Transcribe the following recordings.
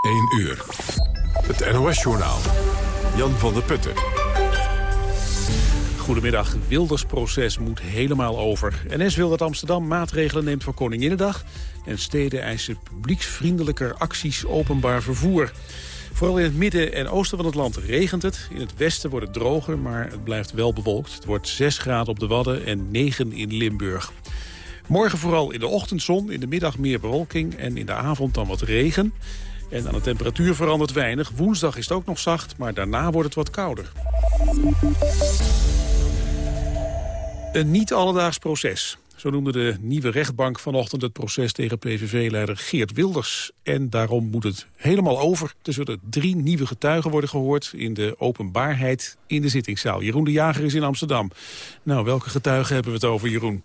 1 uur. Het NOS-journaal. Jan van der Putten. Goedemiddag. Wildersproces moet helemaal over. NS wil dat Amsterdam maatregelen neemt voor Koninginnedag... en steden eisen publieksvriendelijker acties openbaar vervoer. Vooral in het midden en oosten van het land regent het. In het westen wordt het droger, maar het blijft wel bewolkt. Het wordt 6 graden op de Wadden en 9 in Limburg. Morgen vooral in de ochtendzon, in de middag meer bewolking... en in de avond dan wat regen. En aan de temperatuur verandert weinig. Woensdag is het ook nog zacht, maar daarna wordt het wat kouder. Een niet-alledaags proces. Zo noemde de nieuwe rechtbank vanochtend het proces tegen PVV-leider Geert Wilders. En daarom moet het helemaal over. Er zullen drie nieuwe getuigen worden gehoord in de openbaarheid in de zittingszaal. Jeroen de Jager is in Amsterdam. Nou, welke getuigen hebben we het over, Jeroen?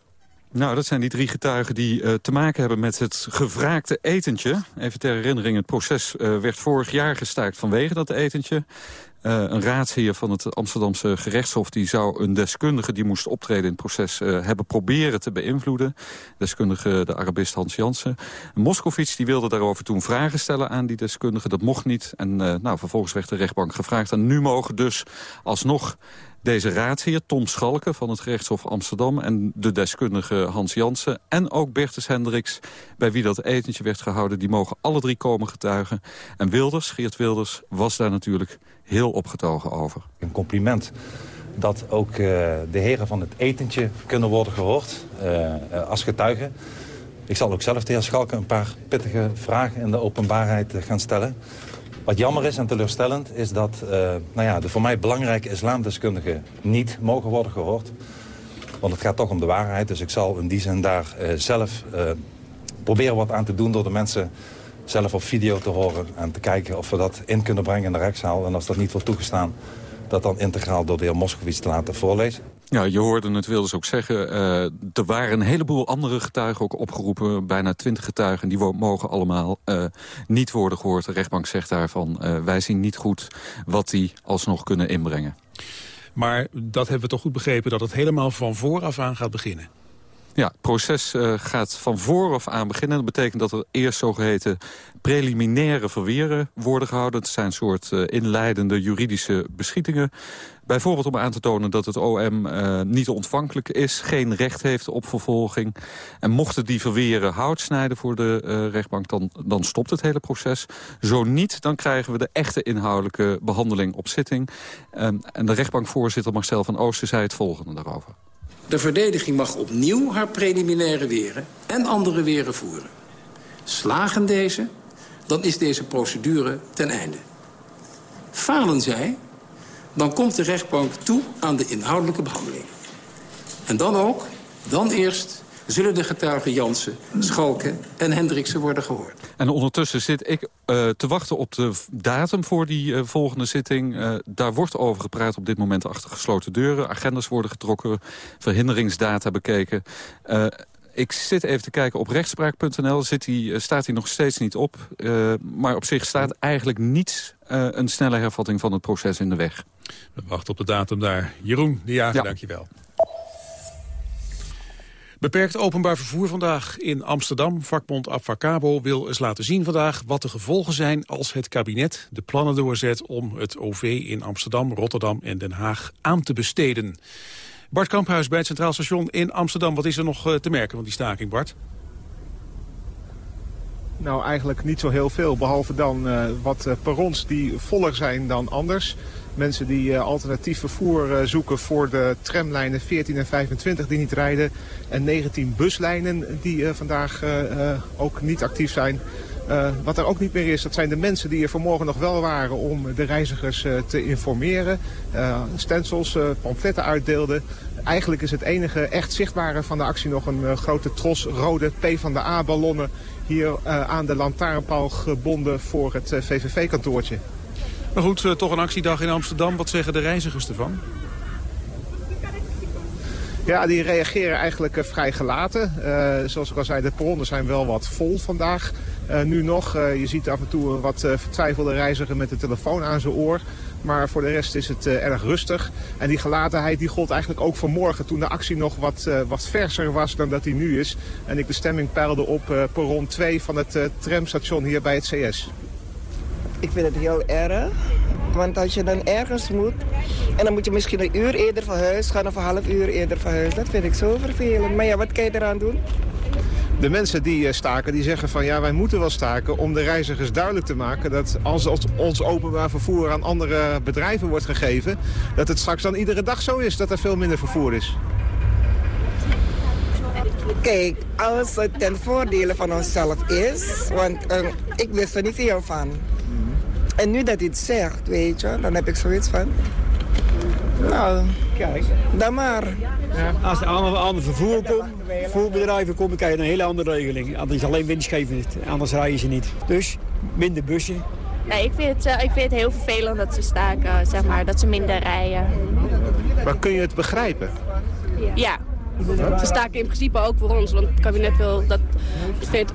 Nou, dat zijn die drie getuigen die uh, te maken hebben met het gevraagde etentje. Even ter herinnering, het proces uh, werd vorig jaar gestaakt vanwege dat etentje. Uh, een raadsheer van het Amsterdamse gerechtshof... die zou een deskundige die moest optreden in het proces... Hebben proberen te beïnvloeden. Deskundige de Arabist Hans Jansen. Moskovits die wilde daarover toen vragen stellen aan die deskundige. Dat mocht niet. En nou, vervolgens werd de rechtbank gevraagd. En nu mogen dus alsnog deze raadsheer, Tom Schalke van het gerechtshof Amsterdam... en de deskundige Hans Jansen en ook Bertus Hendricks... bij wie dat etentje werd gehouden, die mogen alle drie komen getuigen. En Wilders, Geert Wilders, was daar natuurlijk heel opgetogen over. Een compliment dat ook uh, de heren van het etentje kunnen worden gehoord uh, als getuigen. Ik zal ook zelf de heer Schalke een paar pittige vragen in de openbaarheid gaan stellen... Wat jammer is en teleurstellend is dat uh, nou ja, de voor mij belangrijke islamdeskundigen niet mogen worden gehoord. Want het gaat toch om de waarheid. Dus ik zal in die zin daar uh, zelf uh, proberen wat aan te doen door de mensen zelf op video te horen. En te kijken of we dat in kunnen brengen in de rechtszaal. En als dat niet wordt toegestaan, dat dan integraal door de heer Moskowitz te laten voorlezen. Ja, je hoorde het Wilders ook zeggen. Uh, er waren een heleboel andere getuigen ook opgeroepen. Bijna twintig getuigen. Die mogen allemaal uh, niet worden gehoord. De rechtbank zegt daarvan, uh, wij zien niet goed wat die alsnog kunnen inbrengen. Maar dat hebben we toch goed begrepen... dat het helemaal van vooraf aan gaat beginnen? Ja, het proces uh, gaat van vooraf aan beginnen. Dat betekent dat er eerst zogeheten preliminaire verweren worden gehouden. Het zijn een soort uh, inleidende juridische beschietingen. Bijvoorbeeld om aan te tonen dat het OM uh, niet ontvankelijk is... geen recht heeft op vervolging. En mochten die verweren hout snijden voor de rechtbank... Dan, dan stopt het hele proces. Zo niet, dan krijgen we de echte inhoudelijke behandeling op zitting. Um, en de rechtbankvoorzitter Marcel van Oosten zei het volgende daarover. De verdediging mag opnieuw haar preliminaire weren en andere weren voeren. Slagen deze, dan is deze procedure ten einde. Falen zij, dan komt de rechtbank toe aan de inhoudelijke behandeling. En dan ook, dan eerst zullen de getuigen Jansen, Schalken en Hendriksen worden gehoord. En ondertussen zit ik uh, te wachten op de datum voor die uh, volgende zitting. Uh, daar wordt over gepraat op dit moment achter gesloten deuren. Agendas worden getrokken, verhinderingsdata bekeken. ik zit even te kijken op rechtspraak.nl. staat hij nog steeds niet op. maar op zich staat eigenlijk niet een snelle hervatting van het proces in de weg. We wachten op de datum daar. Jeroen de Jager, ja. dankjewel. Beperkt openbaar vervoer vandaag in Amsterdam. Vakbond Abfacabo wil eens laten zien vandaag wat de gevolgen zijn als het kabinet de plannen doorzet om het OV in Amsterdam, Rotterdam en Den Haag aan te besteden. Bart Kamphuis bij het Centraal Station in Amsterdam. Wat is er nog te merken van die staking, Bart? Nou, eigenlijk niet zo heel veel. Behalve dan uh, wat uh, perrons die voller zijn dan anders. Mensen die uh, alternatief vervoer zoeken voor de tramlijnen 14 en 25 die niet rijden. En 19 buslijnen die vandaag ook niet actief zijn. Wat er ook niet meer is, dat zijn de mensen die er vanmorgen nog wel waren om de reizigers te informeren. Uh, stencils, pamfletten uitdeelden. Eigenlijk is het enige echt zichtbare van de actie nog een grote tros rode P van de A-ballonnen hier uh, aan de lantaarnpaal gebonden voor het VVV-kantoortje. Maar goed, uh, toch een actiedag in Amsterdam. Wat zeggen de reizigers ervan? Ja, die reageren eigenlijk vrij gelaten. zoals ik al zei, de perronnen zijn wel wat vol vandaag. nu nog, je ziet af en toe een wat vertwijfelde reiziger met de telefoon aan zijn oor. Maar voor de rest is het erg rustig. En die gelatenheid die gold eigenlijk ook vanmorgen toen de actie nog wat, wat verser was dan dat die nu is. En ik de stemming peilde op uh, perron 2 van het tramstation hier bij het CS. Ik vind het heel erg. Want als je dan ergens moet... en dan moet je misschien een uur eerder van huis gaan... of een half uur eerder van huis. Dat vind ik zo vervelend. Maar ja, wat kan je eraan doen? De mensen die eh, staken, die zeggen van ja, wij moeten wel staken om de reizigers duidelijk te maken dat als ons openbaar vervoer aan andere bedrijven wordt gegeven, dat het straks dan iedere dag zo is dat er veel minder vervoer is. Kijk, als het ten voordele van onszelf is, want uh, ik wist er niet veel van. En nu dat hij het zegt, weet je, dan heb ik zoiets van... Nou, Kijk. dan maar. Ja. Als er allemaal ander vervoer komt, vervoerbedrijven komen, krijg je een hele andere regeling. Dat is alleen winstgevend, anders rijden ze niet. Dus minder bussen. Ja, ik, vind het, uh, ik vind het heel vervelend dat ze staken, zeg maar, dat ze minder rijden. Maar kun je het begrijpen? Ja, ze staken in principe ook voor ons, want het kabinet wil dat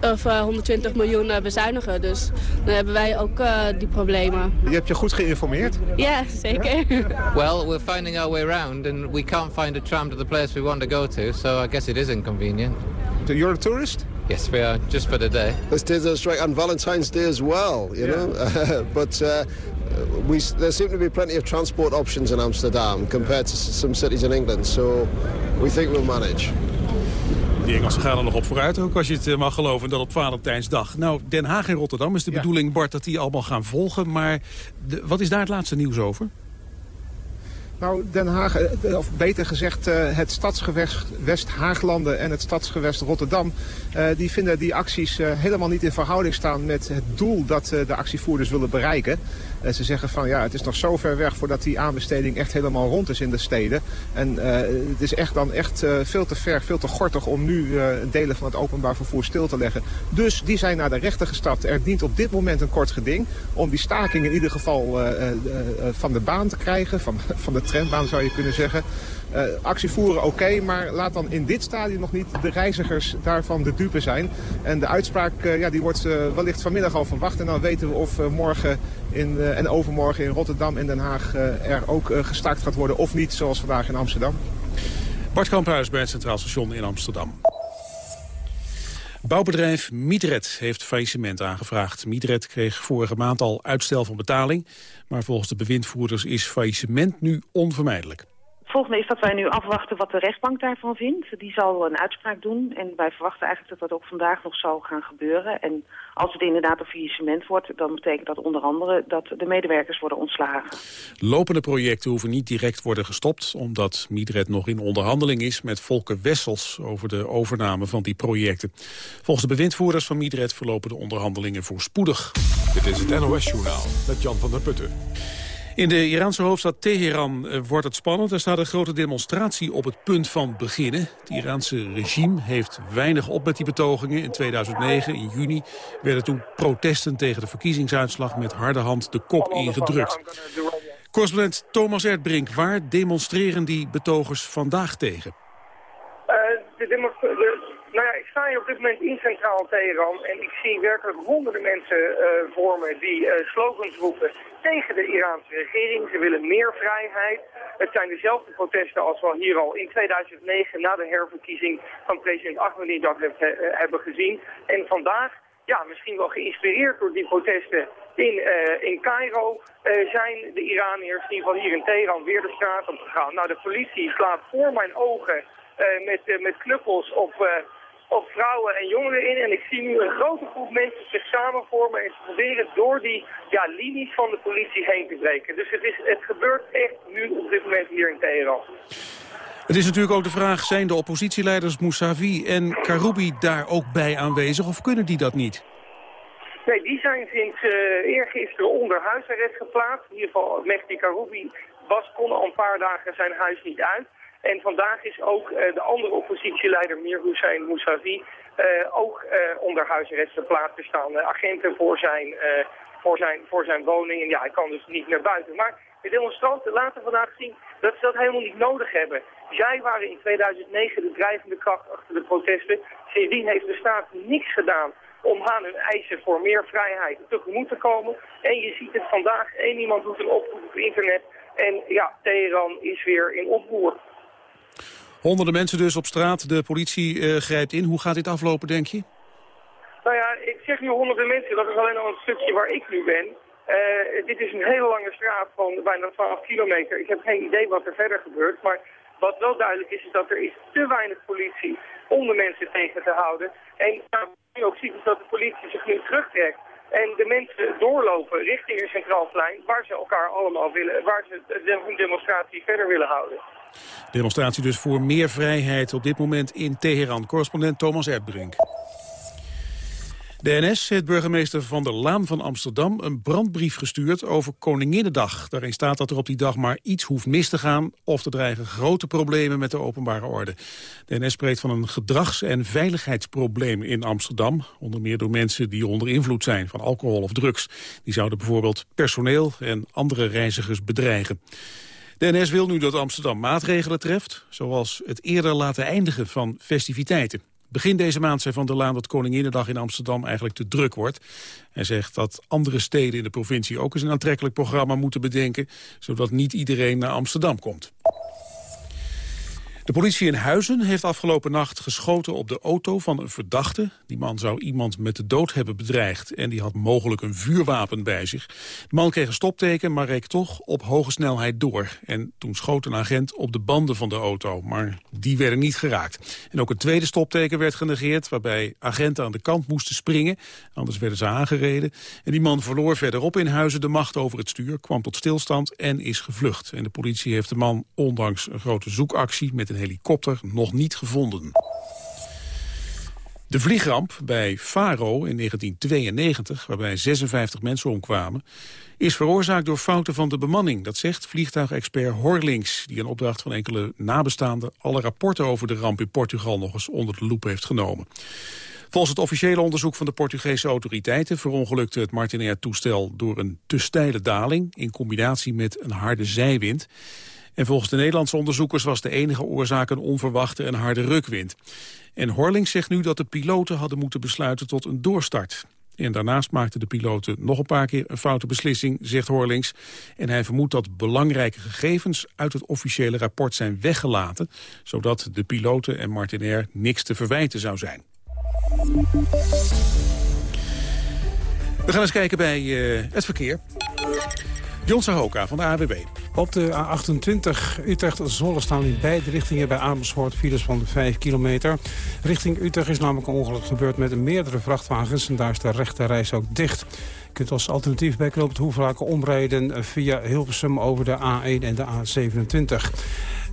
of, uh, 120 miljoen uh, bezuinigen. Dus dan hebben wij ook uh, die problemen. Je hebt je goed geïnformeerd? Ja, zeker. well, we're finding our way around and we can't find a tram to the place we want to go to, so I guess it is inconvenient. So you're a tourist? Yes, we are, just for the day. This is a strike on Valentine's Day as well, you yeah. know. but uh, we, there seem to be plenty of transport options in Amsterdam compared to some cities in England. So we think we'll manage. Die Engelsen gaan er nog op vooruit, ook als je het eh, mag geloven, dat op Valentijnsdag. Nou, Den Haag en Rotterdam is de bedoeling, Bart, dat die allemaal gaan volgen. Maar de, wat is daar het laatste nieuws over? Nou, Den Haag, eh, of beter gezegd eh, het stadsgewest West-Haaglanden en het stadsgewest Rotterdam... die vinden die acties helemaal niet in verhouding staan met het doel dat de actievoerders willen bereiken. Ze zeggen van ja, het is nog zo ver weg voordat die aanbesteding echt helemaal rond is in de steden. En uh, het is echt dan echt uh, veel te ver, veel te gortig om nu uh, delen van het openbaar vervoer stil te leggen. Dus die zijn naar de rechter gestapt. Er dient op dit moment een kort geding om die staking in ieder geval van de baan te krijgen. Van, van de trambaan zou je kunnen zeggen. Uh, actie voeren oké, maar laat dan in dit stadium nog niet de reizigers daarvan de dupe zijn. En de uitspraak uh, ja, die wordt uh, wellicht vanmiddag al verwacht. En dan weten we of morgen in, en overmorgen in Rotterdam en Den Haag er ook gestaakt gaat worden of niet, zoals vandaag in Amsterdam. Bart Kamphuis bij het Centraal Station in Amsterdam. Bouwbedrijf Midred heeft faillissement aangevraagd. Midred kreeg vorige maand al uitstel van betaling. Maar volgens de bewindvoerders is faillissement nu onvermijdelijk volgende is dat wij nu afwachten wat de rechtbank daarvan vindt. Die zal een uitspraak doen en wij verwachten eigenlijk dat dat ook vandaag nog zal gaan gebeuren. En als het inderdaad een faillissement wordt, dan betekent dat onder andere dat de medewerkers worden ontslagen. Lopende projecten hoeven niet direct worden gestopt, omdat Midred nog in onderhandeling is met Volker Wessels over de overname van die projecten. Volgens de bewindvoerders van Midred verlopen de onderhandelingen voorspoedig. Dit is het NOS Journaal met Jan van der Putten. In de Iraanse hoofdstad Teheran eh, wordt het spannend. Er staat een grote demonstratie op het punt van beginnen. Het Iraanse regime heeft weinig op met die betogingen. In 2009, in juni, werden toen protesten tegen de verkiezingsuitslag... met harde hand de kop ingedrukt. Correspondent Thomas Erdbrink, waar demonstreren die betogers vandaag tegen? De, nou ja, ik sta hier op dit moment in Centraal Teheran en ik zie werkelijk honderden mensen voor me die slogans roepen tegen de Iraanse regering. Ze willen meer vrijheid. Het zijn dezelfde protesten als we hier al in 2009 na de herverkiezing van president Ahmadinejad hebben gezien. En vandaag, ja, misschien wel geïnspireerd door die protesten in, uh, in Cairo, zijn de Iraniërs, in ieder geval hier in Teheran, weer de straat op gegaan. Nou, de politie slaat voor mijn ogen met, met knuppels op op vrouwen en jongeren in. En ik zie nu een grote groep mensen zich samenvormen en ze proberen door die ja, linies van de politie heen te breken. Dus het, is, het gebeurt echt nu op dit moment hier in Teheran. Het is natuurlijk ook de vraag, zijn de oppositieleiders Mousavi en Karoubi daar ook bij aanwezig of kunnen die dat niet? Nee, die zijn sinds uh, eergisteren onder huisarrest geplaatst. In ieder geval Mehdi Karoubi was, kon al een paar dagen zijn huis niet uit. En vandaag is ook uh, de andere oppositieleider Mir Hussein Mousavi uh, ook uh, onder huisarrest geplaatst te staan. agenten voor zijn, voor, zijn, voor zijn woning. En ja, hij kan dus niet naar buiten. Maar de demonstranten laten vandaag zien dat ze dat helemaal niet nodig hebben. Zij waren in 2009 de drijvende kracht achter de protesten. Sindsdien heeft de staat niks gedaan om aan hun eisen voor meer vrijheid tegemoet te komen. En je ziet het vandaag, één iemand doet een oproep op internet en ja, Teheran is weer in oproer. Honderden mensen dus op straat, de politie uh, grijpt in. Hoe gaat dit aflopen, denk je? Nou ja, ik zeg nu honderden mensen, dat is alleen al een stukje waar ik nu ben. dit is een hele lange straat van bijna 12 kilometer. Ik heb geen idee wat er verder gebeurt, maar wat wel duidelijk is, is dat er is te weinig politie om de mensen tegen te houden. En wat je ook ziet is dat de politie zich nu terugtrekt. En de mensen doorlopen richting het Centraal Plein, waar ze elkaar allemaal willen, waar ze hun demonstratie verder willen houden. Demonstratie dus voor meer vrijheid op dit moment in Teheran. Correspondent Thomas Erdbrink. De NS heeft burgemeester Van der Laan van Amsterdam een brandbrief gestuurd over Koninginnedag. Daarin staat dat er op die dag maar iets hoeft mis te gaan of er dreigen grote problemen met de openbare orde. De NS spreekt van een gedrags- en veiligheidsprobleem in Amsterdam. Onder meer door mensen die onder invloed zijn van alcohol of drugs. Die zouden bijvoorbeeld personeel en andere reizigers bedreigen. De NS wil nu dat Amsterdam maatregelen treft, zoals het eerder laten eindigen van festiviteiten. Begin deze maand zei Van der Laan dat Koninginnedag in Amsterdam eigenlijk te druk wordt. Hij zegt dat andere steden in de provincie ook eens een aantrekkelijk programma moeten bedenken, zodat niet iedereen naar Amsterdam komt. De politie in Huizen heeft afgelopen nacht geschoten op de auto van een verdachte. Die man zou iemand met de dood hebben bedreigd en die had mogelijk een vuurwapen bij zich. De man kreeg een stopteken, maar reek toch op hoge snelheid door. En toen schoot een agent op de banden van de auto, maar die werden niet geraakt. En ook een tweede stopteken werd genegeerd, waarbij agenten aan de kant moesten springen. Anders werden ze aangereden. En die man verloor verderop in Huizen de macht over het stuur, kwam tot stilstand en is gevlucht. En de politie heeft de man, ondanks een grote zoekactie met een helikopter nog niet gevonden. De vliegramp bij Faro in 1992, waarbij 56 mensen omkwamen... is veroorzaakt door fouten van de bemanning. Dat zegt vliegtuigexpert Horlings... die een opdracht van enkele nabestaanden... alle rapporten over de ramp in Portugal nog eens onder de loep heeft genomen. Volgens het officiële onderzoek van de Portugese autoriteiten... verongelukte het Martinair-toestel door een te steile daling... in combinatie met een harde zijwind... En volgens de Nederlandse onderzoekers was de enige oorzaak een onverwachte en harde rukwind. En Horling zegt nu dat de piloten hadden moeten besluiten tot een doorstart. En daarnaast maakten de piloten nog een paar keer een foute beslissing, zegt Horlings. En hij vermoedt dat belangrijke gegevens uit het officiële rapport zijn weggelaten... zodat de piloten en Martinair niks te verwijten zou zijn. We gaan eens kijken bij uh, het verkeer. John Sahoka van de AWB. Op de A28 Utrecht-Zwolle staan in beide richtingen bij Amersfoort files van 5 kilometer. Richting Utrecht is namelijk een ongeluk gebeurd met meerdere vrachtwagens en daar is de rechte reis ook dicht. Je kunt als alternatief bij Knoop het Hoeflaken omrijden via Hilversum over de A1 en de A27.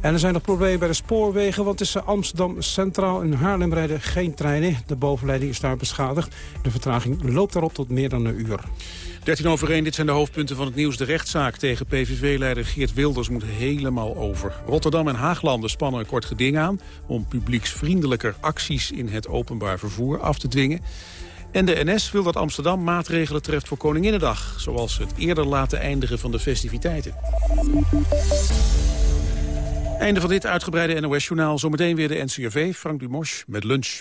En er zijn nog problemen bij de spoorwegen, want tussen Amsterdam Centraal en Haarlem rijden geen treinen. De bovenleiding is daar beschadigd. De vertraging loopt daarop tot meer dan een uur. 13 over 1, dit zijn de hoofdpunten van het nieuws. De rechtszaak tegen PVV-leider Geert Wilders moet helemaal over. Rotterdam en Haaglanden spannen een kort geding aan... om publieksvriendelijker acties in het openbaar vervoer af te dwingen. En de NS wil dat Amsterdam maatregelen treft voor Koninginnedag... zoals het eerder laten eindigen van de festiviteiten. Einde van dit uitgebreide NOS-journaal. Zometeen weer de NCRV, Frank Dumos met lunch.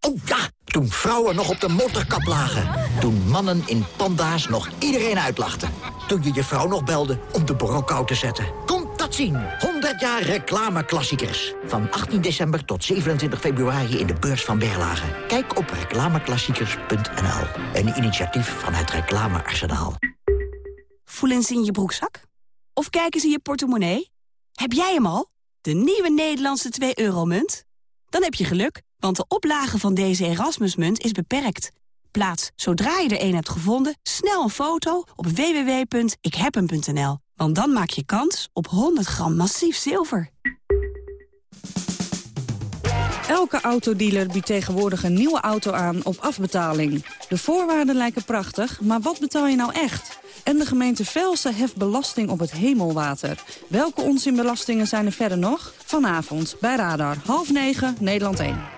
Oh toen vrouwen nog op de motorkap lagen. Toen mannen in panda's nog iedereen uitlachten. Toen je je vrouw nog belde om de borrelkou te zetten. Komt dat zien. 100 jaar reclameklassiekers. Van 18 december tot 27 februari in de beurs van Berlage. Kijk op reclameklassiekers.nl. Een initiatief van het Reclamearsenaal. Voelen ze in je broekzak? Of kijken ze in je portemonnee? Heb jij hem al? De nieuwe Nederlandse 2-euro-munt? Dan heb je geluk, want de oplage van deze Erasmusmunt is beperkt. Plaats, zodra je er een hebt gevonden, snel een foto op www.ikhebhem.nl. Want dan maak je kans op 100 gram massief zilver. Elke autodealer biedt tegenwoordig een nieuwe auto aan op afbetaling. De voorwaarden lijken prachtig, maar wat betaal je nou echt? En de gemeente Velsen heft belasting op het hemelwater. Welke onzinbelastingen zijn er verder nog? Vanavond bij Radar, half negen, Nederland 1.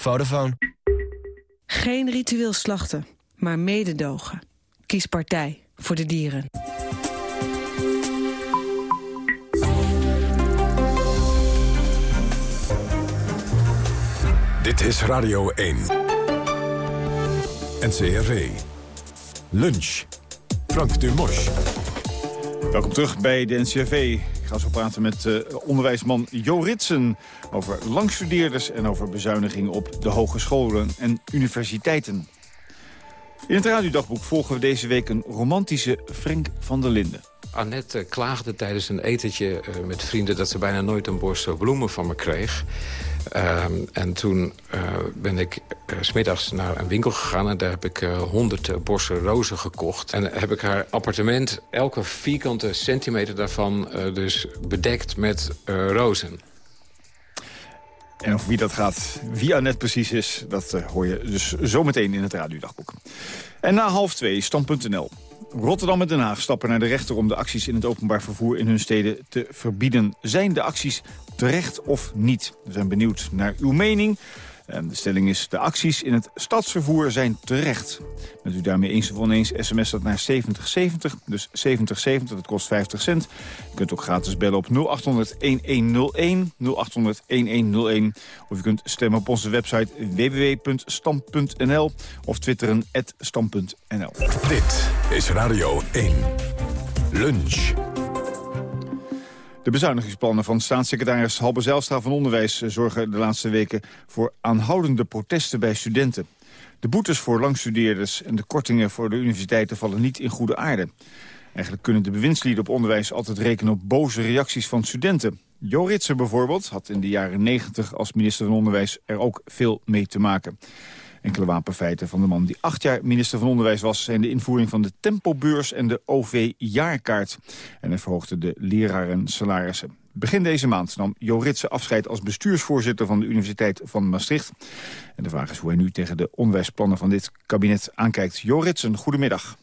Vodafone. Geen ritueel slachten, maar mededogen. Kies partij voor de dieren. Dit is Radio 1. NCRV. Lunch. Frank Dumos. Welkom terug bij de NCRV. Ik ga zo praten met uh, onderwijsman Jo Ritsen over langstudeerders en over bezuinigingen op de hogescholen en universiteiten. In het radiodagboek volgen we deze week een romantische Frank van der Linden. Annette klaagde tijdens een etentje uh, met vrienden... dat ze bijna nooit een borst bloemen van me kreeg. Uh, en toen uh, ben ik uh, smiddags naar een winkel gegaan... en daar heb ik honderd borsten rozen gekocht. En heb ik haar appartement, elke vierkante centimeter daarvan... dus bedekt met rozen. En over wie dat gaat, wie Annette precies is... dat hoor je dus zometeen in het radiodagboek. En na half twee, stand.nl. Rotterdam en Den Haag stappen naar de rechter om de acties in het openbaar vervoer in hun steden te verbieden. Zijn de acties terecht of niet? We zijn benieuwd naar uw mening. En de stelling is, de acties in het stadsvervoer zijn terecht. Bent u daarmee eens of oneens, sms dat naar 7070, dus 7070, dat kost 50 cent. U kunt ook gratis bellen op 0800-1101, 0800-1101. Of u kunt stemmen op onze website www.stam.nl of twitteren stam.nl. Dit is Radio 1. Lunch. De bezuinigingsplannen van staatssecretaris Halbe Zijlstra van Onderwijs... zorgen de laatste weken voor aanhoudende protesten bij studenten. De boetes voor langstudeerders en de kortingen voor de universiteiten vallen niet in goede aarde. Eigenlijk kunnen de bewindslieden op onderwijs altijd rekenen op boze reacties van studenten. Jo Ritser bijvoorbeeld had in de jaren 90 als minister van Onderwijs er ook veel mee te maken. Enkele wapenfeiten van de man die acht jaar minister van Onderwijs was... zijn de invoering van de tempobeurs en de OV-jaarkaart. En hij verhoogde de leraren salarissen. Begin deze maand nam Jo Ritsen afscheid als bestuursvoorzitter van de Universiteit van Maastricht. En de vraag is hoe hij nu tegen de onderwijsplannen van dit kabinet aankijkt. Jo Ritsen, goedemiddag.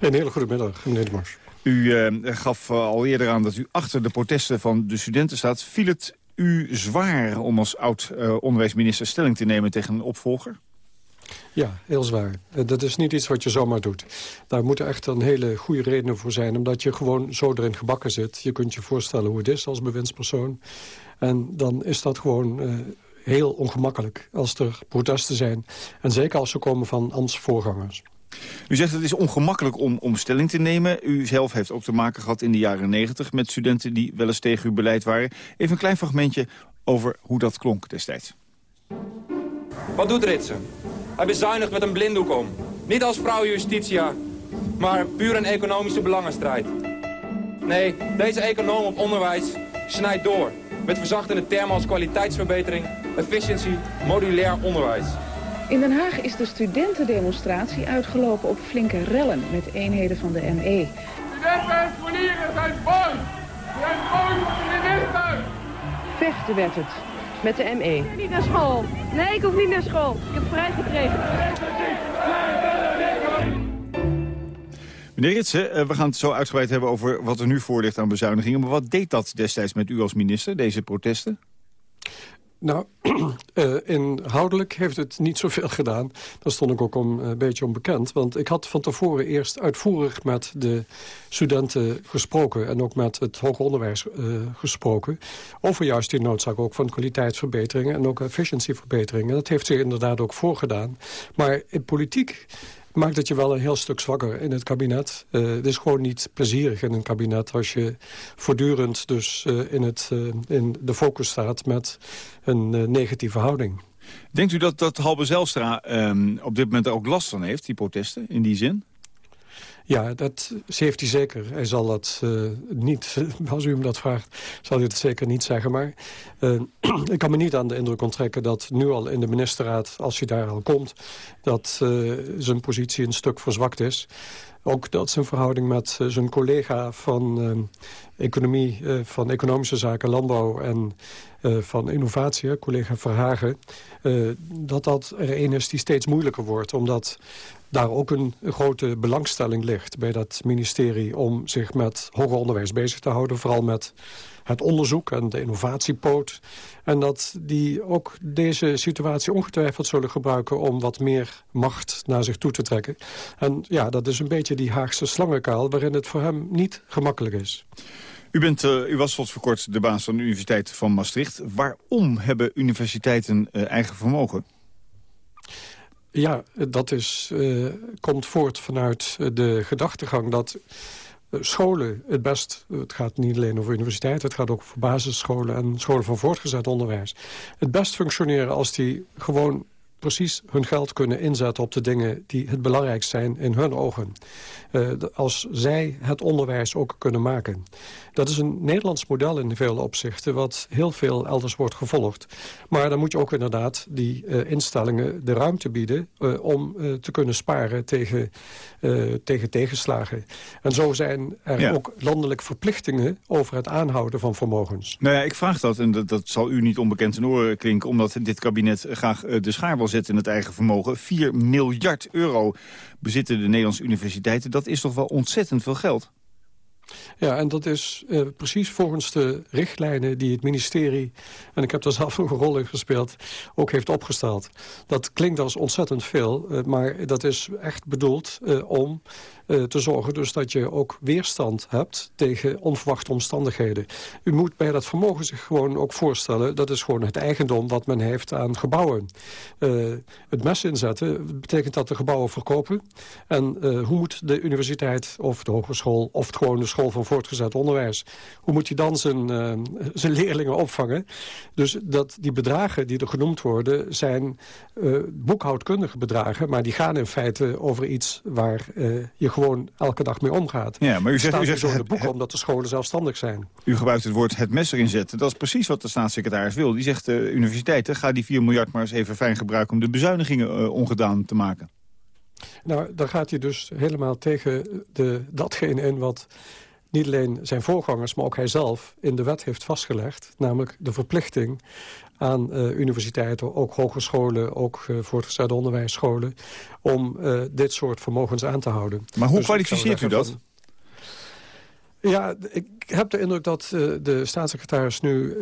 Een hele goede middag, meneer de Mars. U uh, gaf uh, al eerder aan dat u achter de protesten van de studenten staat. Viel het u zwaar om als oud-onderwijsminister uh, stelling te nemen tegen een opvolger? Ja, heel zwaar. Dat is niet iets wat je zomaar doet. Daar moeten echt een hele goede redenen voor zijn... omdat je gewoon zo erin gebakken zit. Je kunt je voorstellen hoe het is als bewindspersoon. En dan is dat gewoon uh, heel ongemakkelijk als er protesten zijn. En zeker als ze komen van ambtsvoorgangers. U zegt het is ongemakkelijk om, om stelling te nemen. U zelf heeft ook te maken gehad in de jaren negentig... met studenten die wel eens tegen uw beleid waren. Even een klein fragmentje over hoe dat klonk destijds. Wat doet Ritsen? Hij bezuinigt met een blinddoek om. Niet als vrouw Justitia, maar puur een economische belangenstrijd. Nee, deze econoom op onderwijs snijdt door. Met verzachtende termen als kwaliteitsverbetering, efficiëntie, modulair onderwijs. In Den Haag is de studentendemonstratie uitgelopen op flinke rellen met eenheden van de ME. Studenten en scholieren zijn! Ze zijn bang voor de minister! Vechten werd het met de ME. Ik hoef niet naar school. Nee, ik hoef niet naar school. Ik heb vrij gekregen. Meneer Ritsen, we gaan het zo uitgebreid hebben over wat er nu voor ligt aan bezuinigingen. Maar wat deed dat destijds met u als minister, deze protesten? Nou, uh, inhoudelijk heeft het niet zoveel gedaan. Daar stond ik ook om, een beetje onbekend. Want ik had van tevoren eerst uitvoerig met de studenten gesproken... en ook met het hoger onderwijs uh, gesproken... over juist die noodzaak ook van kwaliteitsverbeteringen... en ook efficiëntieverbeteringen. Dat heeft zich inderdaad ook voorgedaan. Maar in politiek maakt het je wel een heel stuk zwakker in het kabinet. Uh, het is gewoon niet plezierig in een kabinet als je voortdurend dus uh, in, het, uh, in de focus staat met een negatieve houding. Denkt u dat, dat Halbe Zelstra um, op dit moment ook last van heeft, die protesten, in die zin? Ja, dat heeft hij zeker. Hij zal dat uh, niet, als u hem dat vraagt, zal hij dat zeker niet zeggen. Maar uh, ik kan me niet aan de indruk onttrekken dat nu al in de ministerraad, als hij daar al komt, dat uh, zijn positie een stuk verzwakt is. Ook dat zijn verhouding met zijn collega van economie, van economische zaken, landbouw en van innovatie, collega Verhagen, dat dat er een is die steeds moeilijker wordt. Omdat daar ook een grote belangstelling ligt bij dat ministerie... om zich met hoger onderwijs bezig te houden. Vooral met het onderzoek en de innovatiepoot. En dat die ook deze situatie ongetwijfeld zullen gebruiken... om wat meer macht naar zich toe te trekken. En ja, dat is een beetje die Haagse slangenkuil... waarin het voor hem niet gemakkelijk is. U, bent, uh, u was tot voor kort de baas van de Universiteit van Maastricht. Waarom hebben universiteiten uh, eigen vermogen? Ja, dat is, uh, komt voort vanuit de gedachtegang dat scholen het best... het gaat niet alleen over universiteiten, het gaat ook over basisscholen... en scholen van voortgezet onderwijs. Het best functioneren als die gewoon precies hun geld kunnen inzetten op de dingen die het belangrijkst zijn in hun ogen. Uh, als zij het onderwijs ook kunnen maken. Dat is een Nederlands model in vele opzichten... wat heel veel elders wordt gevolgd. Maar dan moet je ook inderdaad die uh, instellingen de ruimte bieden... Uh, om te kunnen sparen tegen, tegen tegenslagen. En zo zijn er ja. ook landelijk verplichtingen... over het aanhouden van vermogens. Nou ja, ik vraag dat, en dat, dat zal u niet onbekend in oren klinken... omdat dit kabinet graag de schaar wil zetten in het eigen vermogen. 4 miljard euro bezitten de Nederlandse universiteiten. Dat is toch wel ontzettend veel geld? Ja, en dat is uh, precies volgens de richtlijnen die het ministerie... en ik heb daar zelf een rol in gespeeld, ook heeft opgesteld. Dat klinkt als ontzettend veel, uh, maar dat is echt bedoeld uh, om te zorgen... dus dat je ook weerstand hebt tegen onverwachte omstandigheden. U moet bij dat vermogen zich gewoon ook voorstellen... dat is gewoon het eigendom wat men heeft aan gebouwen. het mes inzetten betekent dat de gebouwen verkopen. En hoe moet de universiteit of de hogeschool of het gewone school van voortgezet onderwijs. Hoe moet hij dan zijn, uh, zijn leerlingen opvangen? Dus dat die bedragen die er genoemd worden zijn uh, boekhoudkundige bedragen. Maar die gaan in feite over iets waar uh, je gewoon elke dag mee omgaat. Ja, maar u zegt, u zegt zo in de boeken omdat de scholen zelfstandig zijn. U gebruikt het woord het mes erin zetten. Dat is precies wat de staatssecretaris wil. Die zegt de universiteiten, ga die 4 miljard maar eens even fijn gebruiken... om de bezuinigingen ongedaan te maken. Nou, dan gaat hij dus helemaal tegen de, datgene in wat niet alleen zijn voorgangers, maar ook hij zelf in de wet heeft vastgelegd. Namelijk de verplichting aan uh, universiteiten, ook hogescholen, ook uh, voortgezet onderwijsscholen... om uh, dit soort vermogens aan te houden. Maar hoe dus kwalificeert u dat? Van, ja, ik heb de indruk dat de staatssecretaris nu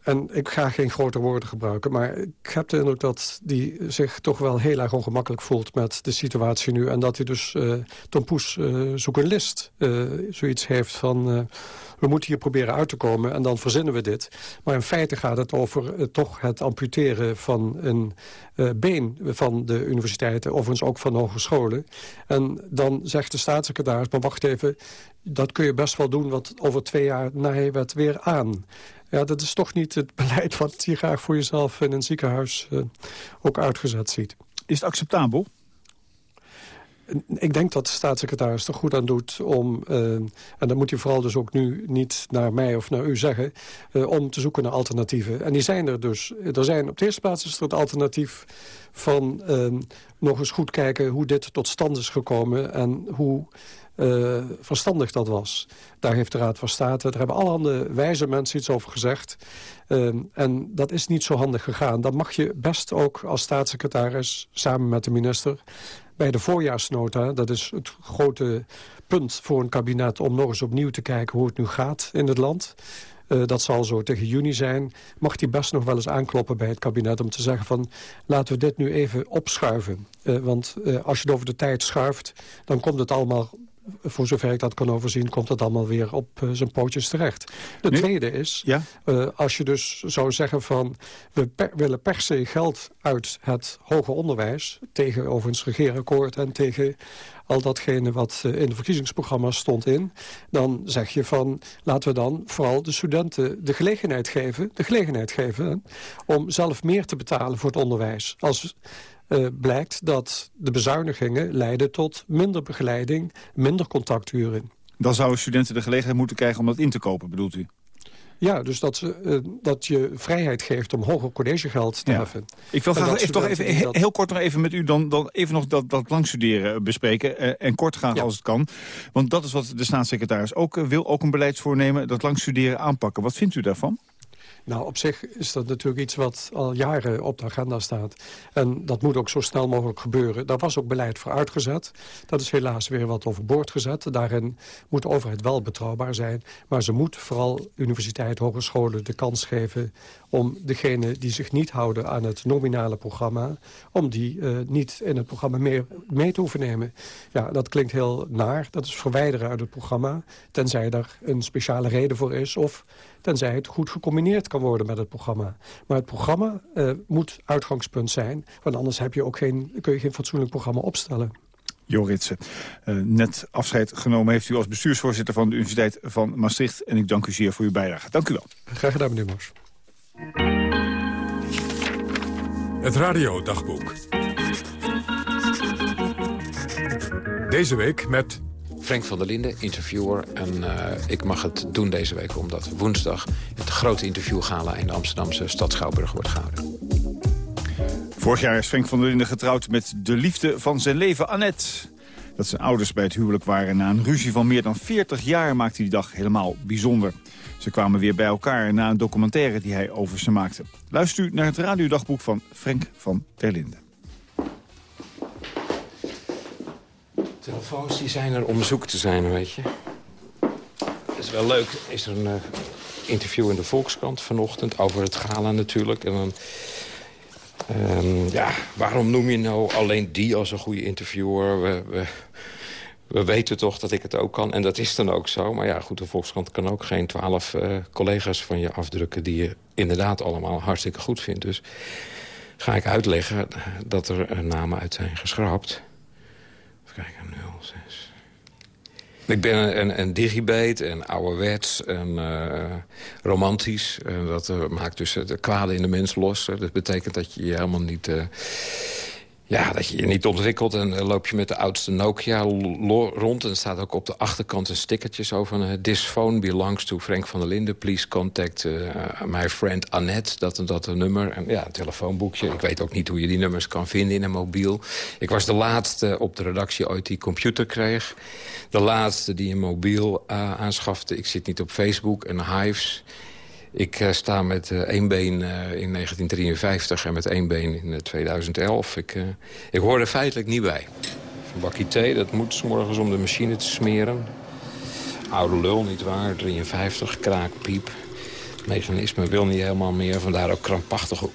en ik ga geen grote woorden gebruiken... maar ik heb de indruk dat hij zich toch wel heel erg ongemakkelijk voelt... met de situatie nu. En dat hij dus uh, Tom Poes uh, zoek een list zoiets heeft van... We moeten hier proberen uit te komen en dan verzinnen we dit. Maar in feite gaat het over toch het amputeren van een been van de universiteiten... overigens ook van hogescholen. En dan zegt de staatssecretaris, maar wacht even... dat kun je best wel doen, want over twee jaar na je het weer aan... Ja, dat is toch niet het beleid wat je graag voor jezelf in een ziekenhuis uh, ook uitgezet ziet. Is het acceptabel? Ik denk dat de staatssecretaris er goed aan doet om, uh, en dat moet hij vooral dus ook nu niet naar mij of naar u zeggen, uh, om te zoeken naar alternatieven. En die zijn er dus. Er zijn op de eerste plaats is er het alternatief van nog eens goed kijken hoe dit tot stand is gekomen en hoe uh, verstandig dat was. Daar heeft de Raad van State, daar hebben allerhande wijze mensen iets over gezegd. Uh, en dat is niet zo handig gegaan. Dan mag je best ook als staatssecretaris, samen met de minister... bij de voorjaarsnota, dat is het grote punt voor een kabinet... om nog eens opnieuw te kijken hoe het nu gaat in het land... Uh, dat zal zo tegen juni zijn. Mag die best nog wel eens aankloppen bij het kabinet om te zeggen van... laten we dit nu even opschuiven. Want als je het over de tijd schuift... dan komt het allemaal voor zover ik dat kan overzien, komt het allemaal weer op uh, zijn pootjes terecht. De tweede is, ja? uh, als je dus zou zeggen van... we per, willen per se geld uit het hoger onderwijs... tegen overigens regeerakkoord en tegen al datgene wat uh, in de verkiezingsprogramma's stond in... dan zeg je van, laten we dan vooral de studenten de gelegenheid geven... de gelegenheid geven om zelf meer te betalen voor het onderwijs. Als uh, blijkt dat de bezuinigingen leiden tot minder begeleiding, minder contacturen. Dan zouden studenten de gelegenheid moeten krijgen om dat in te kopen, bedoelt u? Ja, dus dat, uh, dat je vrijheid geeft om hoger collegegeld te ja. heffen. Ik wil graag even, toch even, heel, heel kort nog even met u dan, dan even nog dat, dat langstuderen bespreken. Uh, en kort gaan ja. als het kan. Want dat is wat de staatssecretaris ook uh, wil. Ook een beleidsvoornemen, dat langstuderen aanpakken. Wat vindt u daarvan? Nou, op zich is dat natuurlijk iets wat al jaren op de agenda staat. En dat moet ook zo snel mogelijk gebeuren. Daar was ook beleid voor uitgezet. Dat is helaas weer wat overboord gezet. Daarin moet de overheid wel betrouwbaar zijn. Maar ze moet vooral universiteit, hogescholen de kans geven... om degenen die zich niet houden aan het nominale programma... om die uh, niet in het programma mee, mee te hoeven nemen. Ja, dat klinkt heel naar. Dat is verwijderen uit het programma. Tenzij er een speciale reden voor is... of tenzij het goed gecombineerd kan worden met het programma. Maar het programma uh, moet uitgangspunt zijn, want anders heb je ook geen, kun je geen fatsoenlijk programma opstellen. Joritsen. Uh, net afscheid genomen heeft u als bestuursvoorzitter van de Universiteit van Maastricht. En ik dank u zeer voor uw bijdrage. Dank u wel. Graag gedaan, meneer Mors. Het radiodagboek. Deze week met Frank van der Linden, interviewer. En uh, ik mag het doen deze week omdat woensdag het grote interviewgala in de Amsterdamse stad Schouwburg wordt gehouden. Vorig jaar is Frank van der Linden getrouwd met de liefde van zijn leven, Annette. Dat zijn ouders bij het huwelijk waren. Na een ruzie van meer dan 40 jaar maakte die dag helemaal bijzonder. Ze kwamen weer bij elkaar na een documentaire die hij over ze maakte. Luister u naar het radiodagboek van Frank van der Linden. Telefoons die zijn er om zoek te zijn, weet je. Het is wel leuk. Is er een uh, interview in de Volkskrant vanochtend over het gala natuurlijk. En dan... Um, ja, waarom noem je nou alleen die als een goede interviewer? We, we, we, weten toch dat ik het ook kan. En dat is dan ook zo. Maar ja, goed, de Volkskrant kan ook geen twaalf uh, collega's van je afdrukken... die je inderdaad allemaal hartstikke goed vindt. Dus ga ik uitleggen dat er namen uit zijn geschrapt... Kijken, 06. Ik ben een, een, digibate en ouderwets en uh, romantisch. En dat uh, maakt dus het kwade in de mens los. Dat betekent dat je je helemaal niet... ja, dat je je niet ontwikkelt en dan loop je met de oudste Nokia rond. En staat ook op de achterkant een stickertjes over... een this phone belongs to Frank van der Linden. Please contact uh, my friend Annette. Dat en dat een nummer. En ja, een telefoonboekje. Ik weet ook niet hoe je die nummers kan vinden in een mobiel. Ik was de laatste op de redactie ooit die computer kreeg. De laatste die een mobiel aanschafte. Ik zit niet op Facebook en Hives... Ik uh, sta met uh, één been uh, in 1953 en met één been in 2011. Ik, ik hoor er feitelijk niet bij. Een bakje thee, dat moet s morgens om de machine te smeren. Oude lul, niet waar, 53, kraak, piep. Het mechanisme wil niet helemaal meer. Vandaar ook krampachtige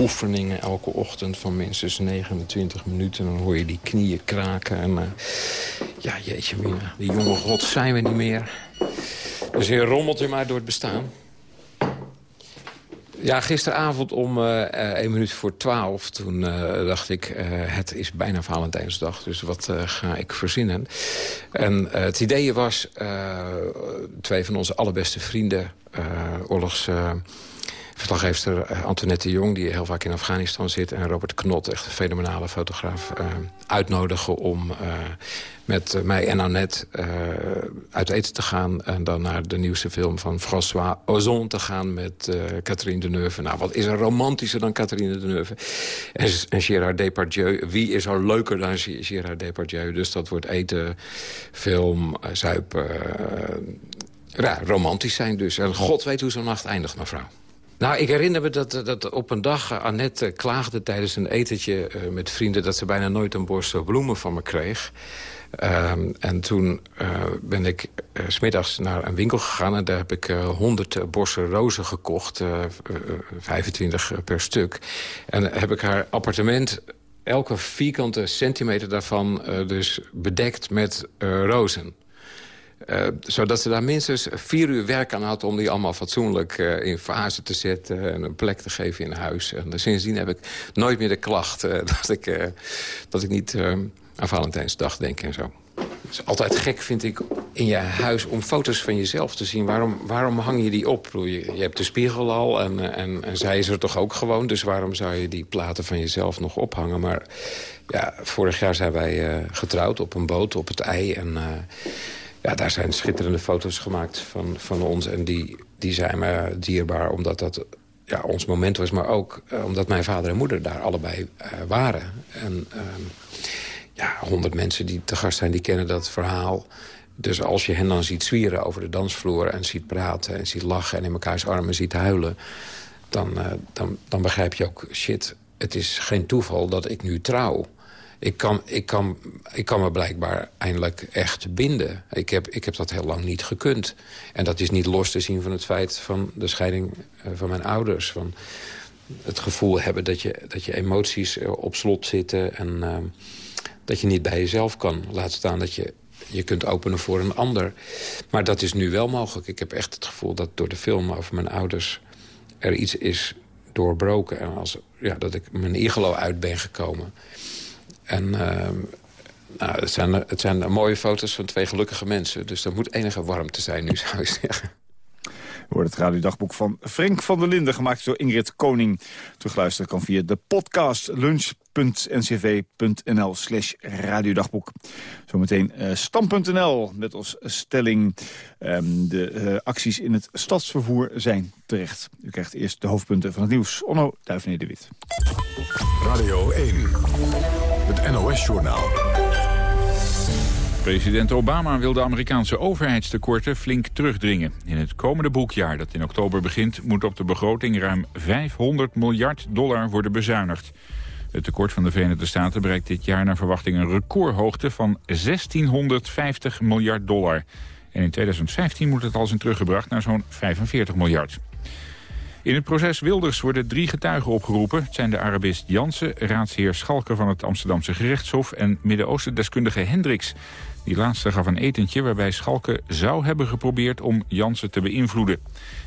oefeningen elke ochtend van minstens 29 minuten. Dan hoor je die knieën kraken. En, ja, jeetje mina, die jonge god zijn we niet meer. Dus hier rommelt u maar door het bestaan. Ja, gisteravond om uh, 1 minuut voor 12, toen uh, dacht ik, het is bijna Valentijnsdag, dus wat ga ik verzinnen? En het idee was, twee van onze allerbeste vrienden, oorlogs... Verslaggeefster Antoinette de Jong, die heel vaak in Afghanistan zit... en Robert Knot, echt een fenomenale fotograaf, uitnodigen om met eh, mij en Annette uit eten te gaan. En dan naar de nieuwste film van François Ozon te gaan met Catherine Deneuve. Nou, wat is er romantischer dan Catherine Deneuve? En, en Gérard Depardieu. Wie is er leuker dan Gérard Depardieu? Dus dat wordt eten, film, zuipen. ja, romantisch zijn dus. En god weet hoe zo'n nacht eindigt, mevrouw. Nou, ik herinner me dat, dat op een dag Annette klaagde tijdens een etentje met vrienden... dat ze bijna nooit een borst bloemen van me kreeg. Um, en toen uh, ben ik uh, smiddags naar een winkel gegaan... en daar heb ik uh, 100 bossen rozen gekocht, 25 per stuk. En heb ik haar appartement, elke vierkante centimeter daarvan... dus bedekt met rozen. Uh, zodat ze daar minstens vier uur werk aan had... om die allemaal fatsoenlijk uh, in fase te zetten... en een plek te geven in huis. En sindsdien heb ik nooit meer de klacht... Uh, dat, ik, dat ik niet aan Valentijnsdag denken en zo. Het is altijd gek, vind ik, in je huis om foto's van jezelf te zien. Waarom, waarom hang je die op? Je, hebt de spiegel al en, en, en zij is er toch ook gewoon. Dus waarom zou je die platen van jezelf nog ophangen? Maar ja, vorig jaar zijn wij getrouwd op een boot op het ei. En ja, daar zijn schitterende foto's gemaakt van, van ons. En die, die zijn me dierbaar, omdat dat ja, ons moment was. Maar ook uh, omdat mijn vader en moeder daar allebei waren. En... Ehm, ja, honderd mensen die te gast zijn, die kennen dat verhaal. dus als je hen dan ziet zwieren over de dansvloer... en ziet praten en ziet lachen en in mekaars armen ziet huilen... dan, uh, dan, dan begrijp je ook, shit, het is geen toeval dat ik nu trouw. Ik kan, ik, kan, ik kan me blijkbaar eindelijk echt binden. Ik heb, ik heb dat heel lang niet gekund. En dat is niet los te zien van het feit van de scheiding uh, van mijn ouders. Van het gevoel hebben dat je, dat je emoties op slot zitten... en uh, dat je niet bij jezelf kan. Laat staan dat je je kunt openen voor een ander. Maar dat is nu wel mogelijk. Ik heb echt het gevoel dat door de film over mijn ouders... er iets is doorbroken. En als, ja, dat ik mijn igelo uit ben gekomen. En uh, nou, het, zijn, het zijn mooie foto's van twee gelukkige mensen. Dus er moet enige warmte zijn nu, zou ik zeggen. We hoort het radiodagboek van Frank van der Linden, gemaakt door Ingrid Koning. Terugluisteren kan via de podcast lunch.ncv.nl slash radiodagboek. Zometeen uh, stam.nl met als stelling um, de uh, acties in het stadsvervoer zijn terecht. U krijgt eerst de hoofdpunten van het nieuws. Onno Duivené de Wit. Radio 1, het NOS-journaal. President Obama wil de Amerikaanse overheidstekorten flink terugdringen. In het komende boekjaar, dat in oktober begint... moet op de begroting ruim 500 miljard dollar worden bezuinigd. Het tekort van de Verenigde Staten bereikt dit jaar naar verwachting... een recordhoogte van 1650 miljard dollar. En in 2015 moet het al zijn teruggebracht naar zo'n 45 miljard. In het proces Wilders worden drie getuigen opgeroepen. Het zijn de Arabist Jansen, raadsheer Schalker van het Amsterdamse gerechtshof... en Midden-Oosten-deskundige Hendricks. Die laatste gaf een etentje waarbij Schalke zou hebben geprobeerd om Jansen te beïnvloeden.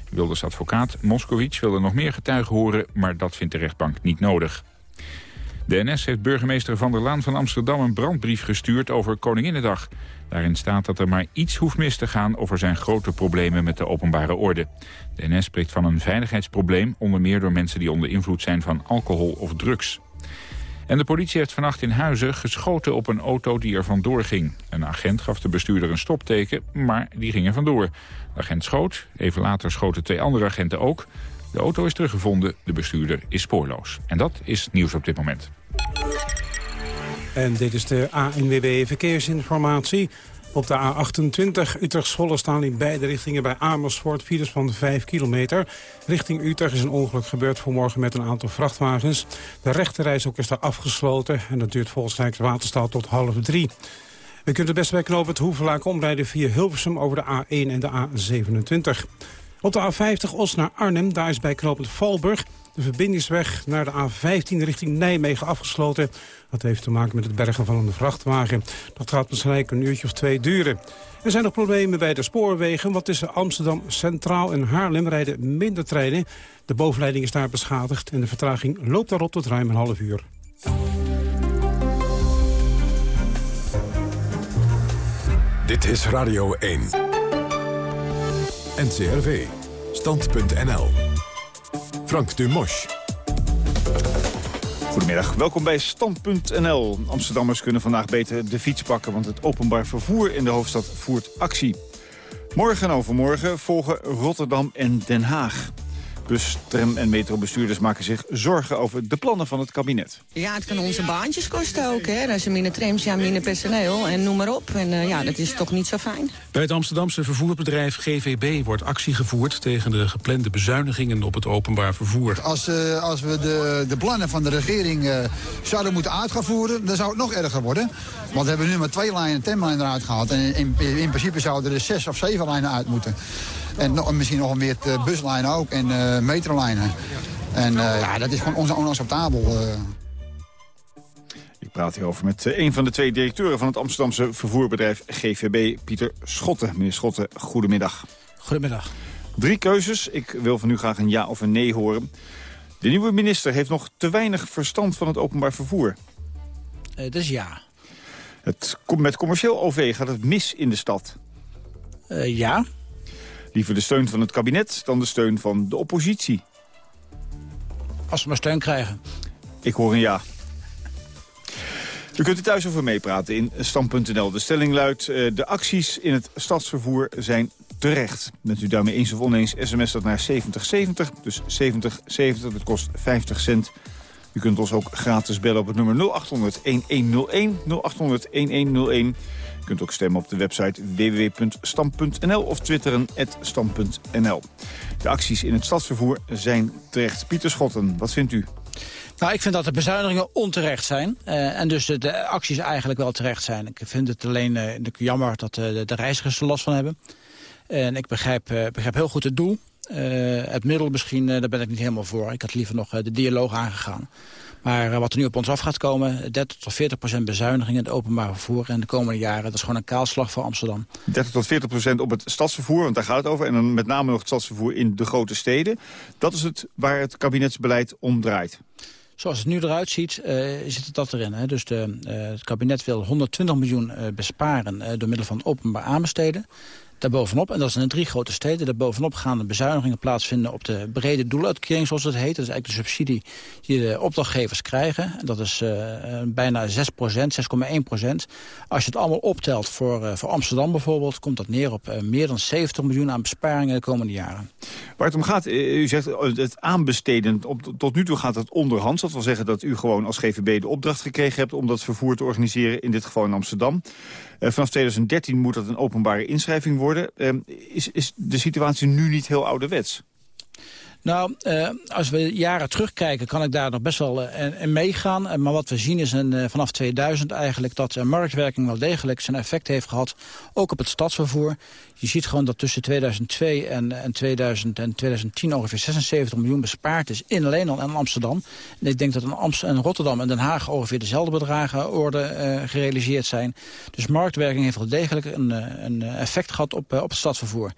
Wilders advocaat Moskowitz wilde nog meer getuigen horen, maar dat vindt de rechtbank niet nodig. De NS heeft burgemeester Van der Laan van Amsterdam een brandbrief gestuurd over Koninginnedag. Daarin staat dat er maar iets hoeft mis te gaan of er zijn grote problemen met de openbare orde. De NS spreekt van een veiligheidsprobleem, onder meer door mensen die onder invloed zijn van alcohol of drugs. En de politie heeft vannacht in Huizen geschoten op een auto die er vandoor ging. Een agent gaf de bestuurder een stopteken, maar die ging er vandoor. De agent schoot, even later schoten twee andere agenten ook. De auto is teruggevonden, de bestuurder is spoorloos. En dat is nieuws op dit moment. En dit is de ANWB Verkeersinformatie. Op de A28 Utrecht-Zwolle staan in beide richtingen bij Amersfoort files van 5 kilometer. Richting Utrecht is een ongeluk gebeurd vanmorgen met een aantal vrachtwagens. De rechterreis ook is daar afgesloten en dat duurt volgens Rijkswaterstaat tot half drie. U kunt het best bij knopen het omrijden via Hilversum over de A1 en de A27. Op de A50 Os naar Arnhem, daar is bij knooppunt Valburg de verbindingsweg naar de A15 richting Nijmegen afgesloten. Dat heeft te maken met het bergen van een vrachtwagen. Dat gaat waarschijnlijk een uurtje of twee duren. Er zijn nog problemen bij de spoorwegen, want tussen Amsterdam Centraal en Haarlem rijden minder treinen. De bovenleiding is daar beschadigd en de vertraging loopt daarop tot ruim een half uur. Dit is Radio 1. NCRV. Stand.nl. Frank Dumosch. Goedemiddag, welkom bij Stand.nl. Amsterdammers kunnen vandaag beter de fiets pakken... want het openbaar vervoer in de hoofdstad voert actie. Morgen en overmorgen volgen Rotterdam en Den Haag. Bus, tram en metrobestuurders maken zich zorgen over de plannen van het kabinet. Ja, het kan onze baantjes kosten ook. Hè. Er zijn minder trams, ja, minder personeel en noem maar op. En uh, ja, dat is toch niet zo fijn. Bij het Amsterdamse vervoerbedrijf GVB wordt actie gevoerd... tegen de geplande bezuinigingen op het openbaar vervoer. Als, uh, als we de, de plannen van de regering uh, zouden moeten uit gaan voeren... dan zou het nog erger worden. Want we hebben nu maar twee lijnen tramlijnen eruit gehaald. En in, in principe zouden er zes of zeven lijnen uit moeten. En nog, misschien nog meer buslijnen ook en uh, metrolijnen. En uh, ja, dat is gewoon onacceptabel. Uh. Ik praat hierover met een van de twee directeuren van het Amsterdamse vervoerbedrijf GVB, Pieter Schotten. Meneer Schotten, goedemiddag. Goedemiddag. Drie keuzes. Ik wil van u graag een ja of een nee horen. De nieuwe minister heeft nog te weinig verstand van het openbaar vervoer. Uh, dat is ja. Het, met commercieel OV gaat het mis in de stad. Uh, ja. Liever de steun van het kabinet dan de steun van de oppositie. Als we maar steun krijgen. Ik hoor een ja. U kunt er thuis over meepraten in Stam.nl. De stelling luidt, uh, de acties in het stadsvervoer zijn terecht. Bent u daarmee eens of oneens, sms dat naar 7070. Dus 7070, dat kost 50 cent. U kunt ons ook gratis bellen op het nummer 0800-1101. 0800-1101. Kunt ook stemmen op de website www.stam.nl of twitteren stam.nl. De acties in het stadsvervoer zijn terecht. Pieter Schotten, wat vindt u? Nou, ik vind dat de bezuinigingen onterecht zijn. Uh, en dus de, acties eigenlijk wel terecht zijn. Ik vind het alleen uh, jammer dat uh, de, de, reizigers er last van hebben. En ik begrijp, begrijp heel goed het doel. het middel misschien, daar ben ik niet helemaal voor. Ik had liever nog de dialoog aangegaan. Maar wat er nu op ons af gaat komen, 30 tot 40 procent bezuiniging in het openbaar vervoer in de komende jaren, dat is gewoon een kaalslag voor Amsterdam. 30 tot 40 procent op het stadsvervoer, want daar gaat het over. En dan met name nog het stadsvervoer in de grote steden. Dat is het waar het kabinetsbeleid om draait. Zoals het nu eruit ziet, uh, zit het dat erin. Hè? Dus de, uh, het kabinet wil 120 miljoen uh, besparen door middel van openbaar aanbesteden. Daarbovenop, en dat zijn de drie grote steden... daarbovenop gaan de bezuinigingen plaatsvinden op de brede doeluitkering, zoals het heet. Dat is eigenlijk de subsidie die de opdrachtgevers krijgen. Dat is uh, bijna 6% 6,1 procent. Als je het allemaal optelt voor, uh, voor Amsterdam bijvoorbeeld... komt dat neer op meer dan 70 miljoen aan besparingen de komende jaren. Waar het om gaat, u zegt het aanbesteden, tot nu toe gaat het onderhands. Dat wil zeggen dat u gewoon als GVB de opdracht gekregen hebt... om dat vervoer te organiseren, in dit geval in Amsterdam. Vanaf 2013 moet dat een openbare inschrijving worden. Ehm, is, is de situatie nu niet heel ouderwets? Nou, uh, als we jaren terugkijken kan ik daar nog best wel uh, in meegaan. Uh, maar wat we zien is een, vanaf 2000 eigenlijk dat marktwerking wel degelijk zijn effect heeft gehad. Ook op het stadsvervoer. Je ziet gewoon dat tussen 2002 en, en, 2000 en 2010 ongeveer 76 miljoen bespaard is. In alleen al in Amsterdam. Ik denk dat in, Amsterdam, Rotterdam en Den Haag ongeveer dezelfde bedragen orde gerealiseerd zijn. Dus marktwerking heeft wel degelijk een, een effect gehad op, op het stadsvervoer.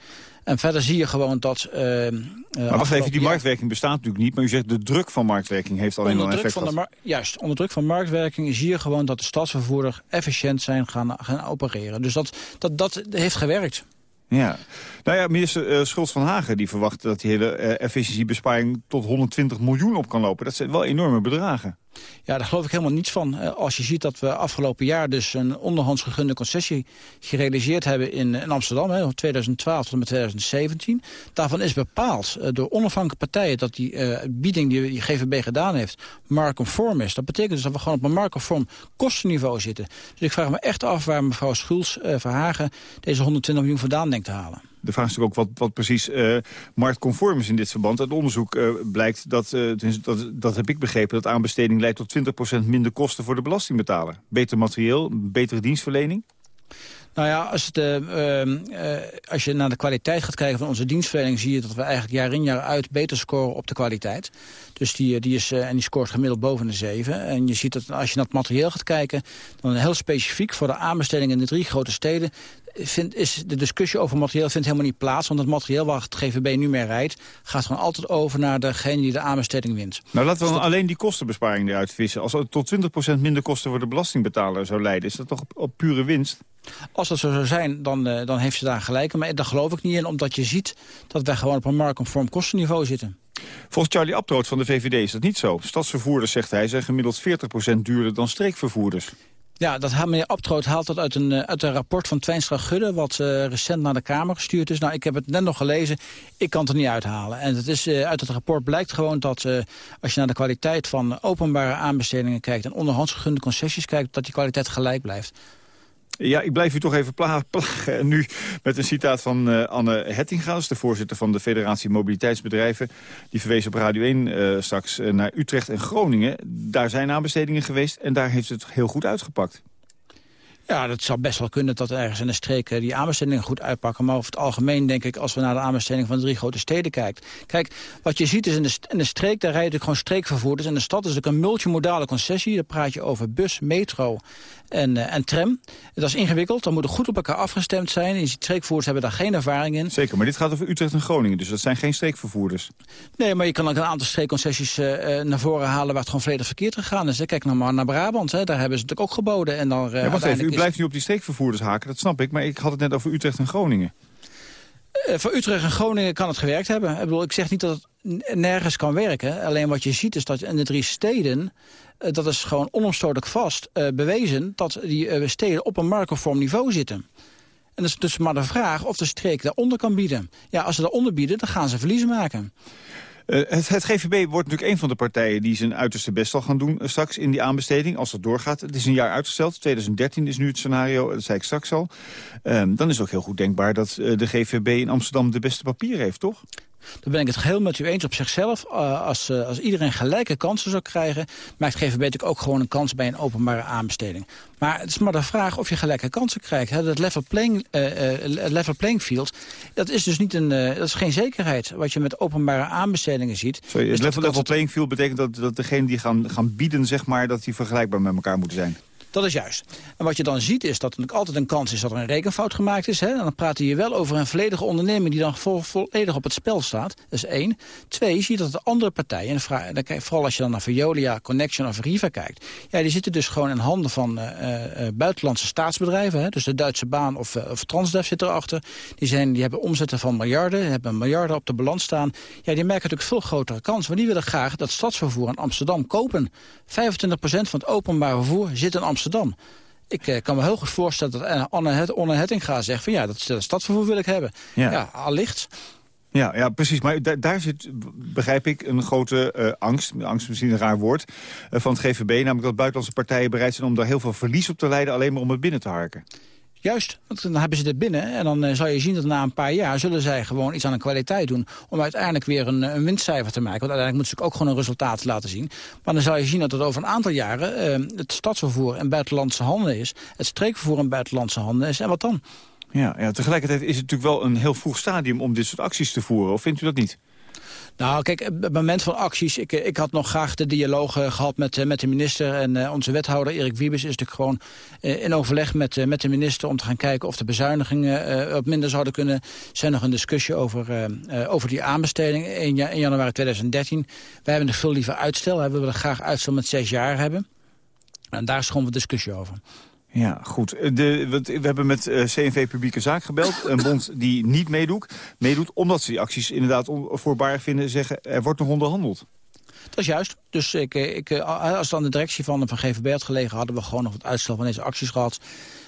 En verder zie je gewoon dat... Uh, maar wacht even, die marktwerking bestaat natuurlijk niet... maar u zegt de druk van marktwerking heeft alleen al effect van de Juist, onder druk van marktwerking zie je gewoon... dat de stadsvervoerder efficiënt zijn gaan, gaan opereren. Dus dat, dat, dat heeft gewerkt. Ja. Nou ja, minister uh, van Hagen die verwacht dat die hele uh, efficiëntiebesparing tot 120 miljoen op kan lopen. Dat zijn wel enorme bedragen. Ja, daar geloof ik helemaal niets van. Uh, als je ziet dat we afgelopen jaar dus een onderhands gegunde concessie gerealiseerd hebben in, Amsterdam, hè, 2012 tot en met 2017. Daarvan is bepaald door onafhankelijke partijen dat die bieding die die GVB gedaan heeft marktconform is. Dat betekent dus dat we gewoon op een marktconform kostenniveau zitten. Dus ik vraag me echt af waar mevrouw Schultz Verhagen deze 120 miljoen vandaan denkt te halen. De vraag is ook wat, wat precies uh, marktconform is in dit verband. Uit onderzoek uh, blijkt, dat, uh, dat, dat heb ik begrepen... dat aanbesteding leidt tot 20% minder kosten voor de belastingbetaler. Beter materieel, betere dienstverlening? Nou ja, als, uh, als je naar de kwaliteit gaat kijken van onze dienstverlening... zie je dat we eigenlijk jaar in jaar uit beter scoren op de kwaliteit. Dus die, die, is, en die scoort gemiddeld boven de 7. En je ziet dat als je naar het materieel gaat kijken... dan heel specifiek voor de aanbesteding in de drie grote steden... Vind, is de discussie over materieel vindt helemaal niet plaats. Want het materieel waar het GVB nu mee rijdt... gaat gewoon altijd over naar degene die de aanbesteding wint. Nou, laten we dus dan alleen die kostenbesparing eruit vissen. Als het tot 20% minder kosten voor de belastingbetaler zou leiden... is dat toch op, op pure winst? Als dat zo zou zijn, dan, uh, dan heeft ze daar gelijk. Maar daar geloof ik niet in, omdat je ziet dat wij gewoon op een marktconform kostenniveau zitten. Volgens Charlie Abtroot van de VVD is dat niet zo. Stadsvervoerders, zegt hij, zijn gemiddeld 40% duurder dan streekvervoerders. Ja, dat, meneer Abtroot haalt dat uit een, eh, uit een rapport van Twijnstra Gudde... wat uh, recent naar de Kamer gestuurd is. Nou, ik heb het net nog gelezen. Ik kan het er niet uithalen. En het is, uh, uit het rapport blijkt gewoon dat als je naar de kwaliteit van openbare aanbestedingen kijkt... en onderhands gegunde concessies kijkt, dat die kwaliteit gelijk blijft. Ja, ik blijf u toch even plagen. En nu met een citaat van uh, Anne Hettinga's, de voorzitter van de Federatie Mobiliteitsbedrijven. Die verwees op Radio 1 uh, straks uh, naar Utrecht en Groningen. Daar zijn aanbestedingen geweest en daar heeft het heel goed uitgepakt. Ja, dat zou best wel kunnen dat ergens in de streek die aanbestedingen goed uitpakken. Maar over het algemeen denk ik, als we naar de aanbesteding van de drie grote steden kijken. Kijk, wat je ziet is in de, in de streek, daar rijden gewoon streekvervoerders. En de stad is ook een multimodale concessie. Daar praat je over bus, metro en, uh, en tram. Dat is ingewikkeld, dan moet goed op elkaar afgestemd zijn. Die streekvervoerders hebben daar geen ervaring in. Zeker, maar dit gaat over Utrecht en Groningen, dus dat zijn geen streekvervoerders. Nee, maar je kan ook een aantal streekconcessies uh, naar voren halen waar het gewoon volledig verkeerd gegaan is. Kijk nou maar naar Brabant, hè. daar hebben ze natuurlijk ook geboden. En dan, ja, wacht even, u blijft nu op die streekvervoerders haken, dat snap ik. Maar ik had het net over Utrecht en Groningen. Uh, voor Utrecht en Groningen kan het gewerkt hebben. Ik, bedoel, ik zeg niet dat het nergens kan werken. Alleen wat je ziet is dat in de drie steden dat is gewoon onomstotelijk vast uh, bewezen... dat die uh, steden op een marktconform niveau zitten. En dat is dus maar de vraag of de streek daaronder kan bieden. Ja, als ze daaronder bieden, dan gaan ze verliezen maken. Het, GVB wordt natuurlijk een van de partijen die zijn uiterste best zal gaan doen straks in die aanbesteding, als het doorgaat. Het is een jaar uitgesteld, 2013 is nu het scenario, dat zei ik straks al. Ehm, dan is het ook heel goed denkbaar dat de GVB in Amsterdam de beste papieren heeft, toch? Dan ben ik het geheel met u eens op zichzelf. Uh, als, uh, als iedereen gelijke kansen zou krijgen... maakt GVB natuurlijk ook gewoon een kans bij een openbare aanbesteding. Maar het is maar de vraag of je gelijke kansen krijgt. Hè. Dat level playing, uh, level playing field, dat is dus niet een, dat is geen zekerheid. Wat je met openbare aanbestedingen ziet. Sorry, het level, level playing field betekent dat, dat degenen die gaan, gaan bieden... Zeg maar, dat die vergelijkbaar met elkaar moeten zijn. Dat is juist. En wat je dan ziet is dat er altijd een kans is dat er een rekenfout gemaakt is. Hè? En dan praat je wel over een volledige onderneming die dan volledig op het spel staat. Dat is één. Twee, je ziet dat de andere partijen, en dan, vooral als je dan naar Veolia, Connection of Riva kijkt. Ja, die zitten dus gewoon in handen van uh, buitenlandse staatsbedrijven. Hè? Dus de Duitse baan of, of Transdev zit erachter. Die, zijn, die hebben omzetten van miljarden, hebben miljarden op de balans staan. Ja, die merken natuurlijk veel grotere kans. Want die willen graag dat stadsvervoer in Amsterdam kopen. 25% van het openbaar vervoer zit in Amsterdam. Amsterdam. Ik eh, kan me heel goed voorstellen dat Anne, Anne Hettinga zegt... van ja, dat, dat stadvervoer wil ik hebben. Ja, ja allicht. Ja, ja, precies. Maar daar zit, begrijp ik, een grote uh, angst. Angst misschien een raar woord. Uh, van het GVB. Namelijk dat buitenlandse partijen bereid zijn om daar heel veel verlies op te leiden. Alleen maar om het binnen te harken. Juist, want dan hebben ze dit binnen. En dan uh, zal je zien dat na een paar jaar zullen zij gewoon iets aan de kwaliteit doen. Om uiteindelijk weer een, een winstcijfer te maken. Want uiteindelijk moeten ze ook gewoon een resultaat laten zien. Maar dan zal je zien dat het over een aantal jaren uh, het stadsvervoer en buitenlandse handen is. Het streekvervoer en buitenlandse handen is. En wat dan? Ja, ja, tegelijkertijd is het natuurlijk wel een heel vroeg stadium om dit soort acties te voeren. Of vindt u dat niet? Nou, kijk, op het moment van acties... Ik, ik had nog graag de dialoog uh, gehad met, uh, met de minister. En onze wethouder, Erik Wiebes, is natuurlijk gewoon in overleg met, met de minister... om te gaan kijken of de bezuinigingen wat minder zouden kunnen. Er zijn nog een discussie over, over die aanbesteding in, januari 2013. Wij hebben er veel liever uitstel. Hè. We willen graag uitstel met zes jaar hebben. En daar is gewoon wat discussie over. Ja, goed. Eh, de, we hebben met uh, eh, CNV Publieke Zaak gebeld. Een bond die niet meedoet, meedoet omdat ze die acties inderdaad voorbaar vinden. Zeggen, er wordt nog onderhandeld. Dat is juist. Dus ik, eh, ik, als dan de directie van, van GVB had gelegen... hadden we gewoon nog het uitstel van deze acties gehad.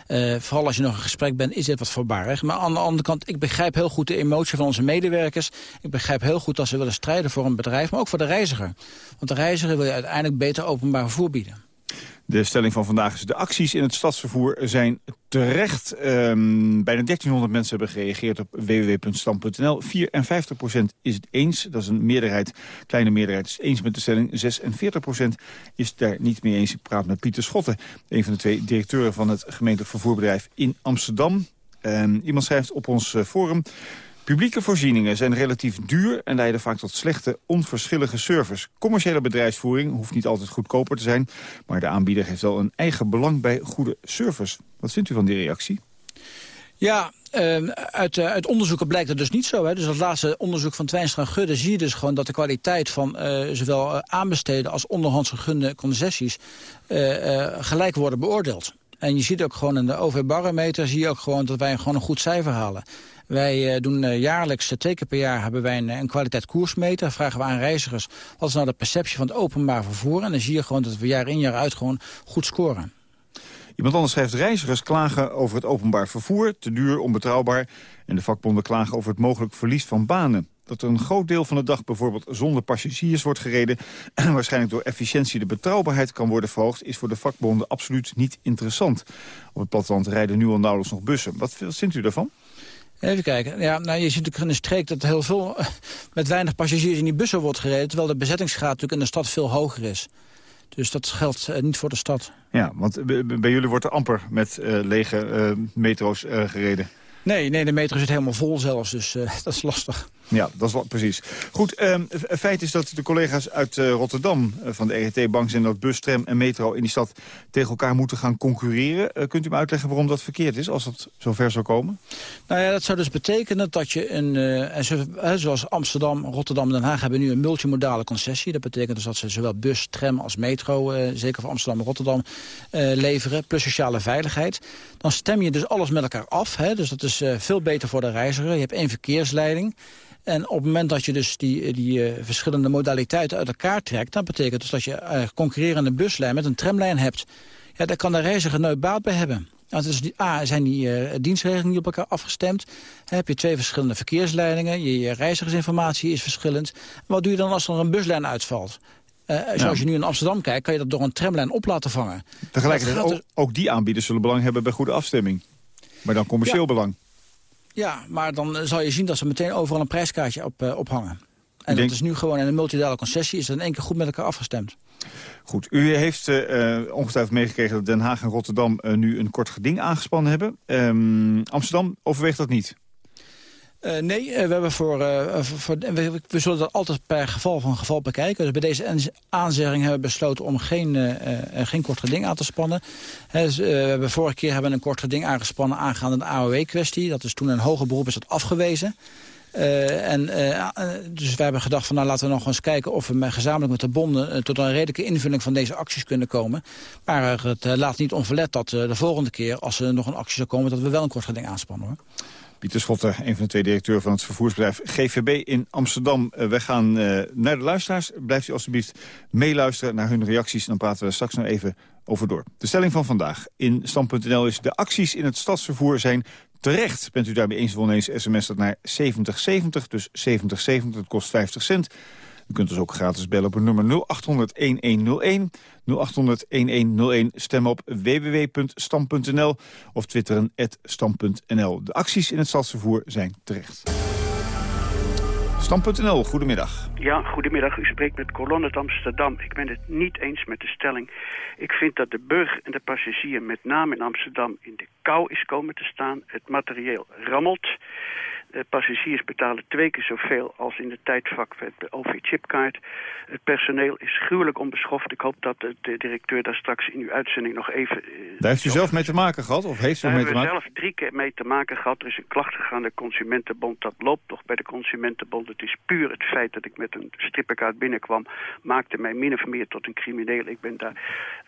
Uh, vooral als je nog een gesprek bent, is dit wat voorbarig. Maar aan de andere kant, ik begrijp heel goed de emotie van onze medewerkers. Ik begrijp heel goed dat ze willen strijden voor een bedrijf, maar ook voor de reiziger. Want de reiziger wil je uiteindelijk beter openbaar vervoer bieden. De stelling van vandaag is de acties in het stadsvervoer zijn terecht. Um, bijna 1300 mensen hebben gereageerd op www.stam.nl. 54% is het eens, dat is een meerderheid, kleine meerderheid is eens met de stelling. 46% is daar niet mee eens. Ik praat met Pieter Schotten, een van de twee directeuren van het gemeentelijk vervoerbedrijf in Amsterdam. Um, iemand schrijft op ons uh, forum... Publieke voorzieningen zijn relatief duur en leiden vaak tot slechte, onverschillige service. Commerciële bedrijfsvoering hoeft niet altijd goedkoper te zijn... maar de aanbieder heeft wel een eigen belang bij goede service. Wat vindt u van die reactie? Ja, uh, uit, uh, uit, onderzoeken blijkt dat dus niet zo. Hè. Dus dat laatste onderzoek van Twijnstra Gudde zie je dus gewoon dat de kwaliteit van uh, zowel aanbesteden als onderhands gegunde concessies gelijk worden beoordeeld. En je ziet ook gewoon in de OV-barometer zie je ook gewoon dat wij gewoon een goed cijfer halen. Wij uh, doen uh, jaarlijks, uh, twee keer per jaar, hebben wij een, een kwaliteit koersmeter. Vragen we aan reizigers, wat is nou de perceptie van het openbaar vervoer? En dan zie je gewoon dat we jaar in jaar uit gewoon goed scoren. Iemand anders schrijft reizigers klagen over het openbaar vervoer, te duur, onbetrouwbaar. En de vakbonden klagen over het mogelijk verlies van banen. Dat er een groot deel van de dag bijvoorbeeld zonder passagiers wordt gereden... en waarschijnlijk door efficiëntie de betrouwbaarheid kan worden verhoogd... is voor de vakbonden absoluut niet interessant. Op het platteland rijden nu al nauwelijks nog bussen. Wat vindt u daarvan? Even kijken. Ja, nou, je ziet natuurlijk in de streek dat heel veel met weinig passagiers in die bussen wordt gereden. Terwijl de bezettingsgraad natuurlijk in de stad veel hoger is. Dus dat geldt uh, niet voor de stad. Ja, want bij jullie wordt er amper met uh, lege uh, metro's gereden. Nee, nee, de metro zit helemaal vol zelfs, dus dat is lastig. Ja, dat is precies. Goed, uh, feit is dat de collega's uit uh, Rotterdam uh, van de EGT bang zijn dat bus, tram en metro in die stad tegen elkaar moeten gaan concurreren. Eh, kunt u me uitleggen waarom dat verkeerd is, als dat zover zou komen? Nou ja, dat zou dus betekenen dat je een, en zo, zoals Amsterdam, Rotterdam en Den Haag hebben nu een multimodale concessie. Dat betekent dus dat ze zowel bus, tram als metro, zeker voor Amsterdam en Rotterdam, leveren, plus sociale veiligheid. Dan stem je dus alles met elkaar af, hè, dus dat is veel beter voor de reiziger. Je hebt één verkeersleiding. En op het moment dat je dus die, die uh, verschillende modaliteiten uit elkaar trekt... dan betekent dus dat je uh, concurrerende buslijn met een tramlijn hebt. Ja, daar kan de reiziger nooit baat bij hebben. Is, die- A, zijn die uh, dienstregelingen niet op elkaar afgestemd? Heb je twee verschillende verkeersleidingen? Je, je reizigersinformatie is verschillend. Wat doe je dan als er een buslijn uitvalt? Uh, zoals Ja. je nu in Amsterdam kijkt, kan je dat door een tramlijn op laten vangen. Tegelijkertijd ook, ook die aanbieders zullen belang hebben bij goede afstemming. Maar dan commercieel Ja. belang. Ja, maar dan eh, zal je zien dat ze meteen overal een prijskaartje op, uh, ophangen. En denk- dat is nu gewoon in een multidale concessie, is dat in één keer goed met elkaar afgestemd. Goed, u heeft uh, ongetwijfeld meegekregen dat Den Haag en Rotterdam uh, nu een kort geding aangespannen hebben. Um, Amsterdam overweegt dat niet. Uh, nee, we, hebben voor, uh, voor, we, we, zullen dat altijd per geval van geval bekijken. Dus bij deze aanzegging hebben we besloten om geen, geen kort geding aan te spannen. Dus, we hebben vorige keer hebben we een kort geding aangespannen aangaande de AOW-kwestie. Dat is toen een hoger beroep is dat afgewezen. En, dus wij hebben gedacht van nou laten we nog eens kijken of we gezamenlijk met de bonden tot een redelijke invulling van deze acties kunnen komen. Maar het laat niet onverlet dat de volgende keer als er nog een actie zou komen dat we wel een kort geding aanspannen hoor. Pieter Schotter, een van de twee directeur van het vervoersbedrijf GVB in Amsterdam. Uh, we gaan uh, naar de luisteraars. Blijft u alstublieft meeluisteren naar hun reacties. Dan praten we straks nog even over door. De stelling van vandaag in Stand.nl is... de acties in het stadsvervoer zijn terecht. Bent u daarmee eens of oneens, sms dat naar 7070. Dus 7070, dat kost 50 cent. U kunt ons ook gratis bellen op het nummer 0800-1101. 0800-1101. Stem op www.stam.nl of twitteren stam.nl. De acties in het stadsvervoer zijn terecht. Stam.nl, goedemiddag. Ja, goedemiddag. U spreekt met Colon uit Amsterdam. Ik ben het niet eens met de stelling. Ik vind dat de burger en de passagier met name in Amsterdam in de kou is komen te staan. Het materieel rammelt. Passagiers betalen twee keer zoveel als in de tijdvak met de OV-chipkaart. Het personeel is gruwelijk onbeschoft. Ik hoop dat de directeur daar straks in uw uitzending nog even... Uh, daar heeft u zelf mee te maken gehad? Of heeft u daar mee te hebben maken? we zelf drie keer mee te maken gehad. Er is een klacht gegaan naar de Consumentenbond. Dat loopt nog bij de Consumentenbond. Het is puur het feit dat ik met een strippenkaart binnenkwam... maakte mij min of meer tot een crimineel. Ik ben daar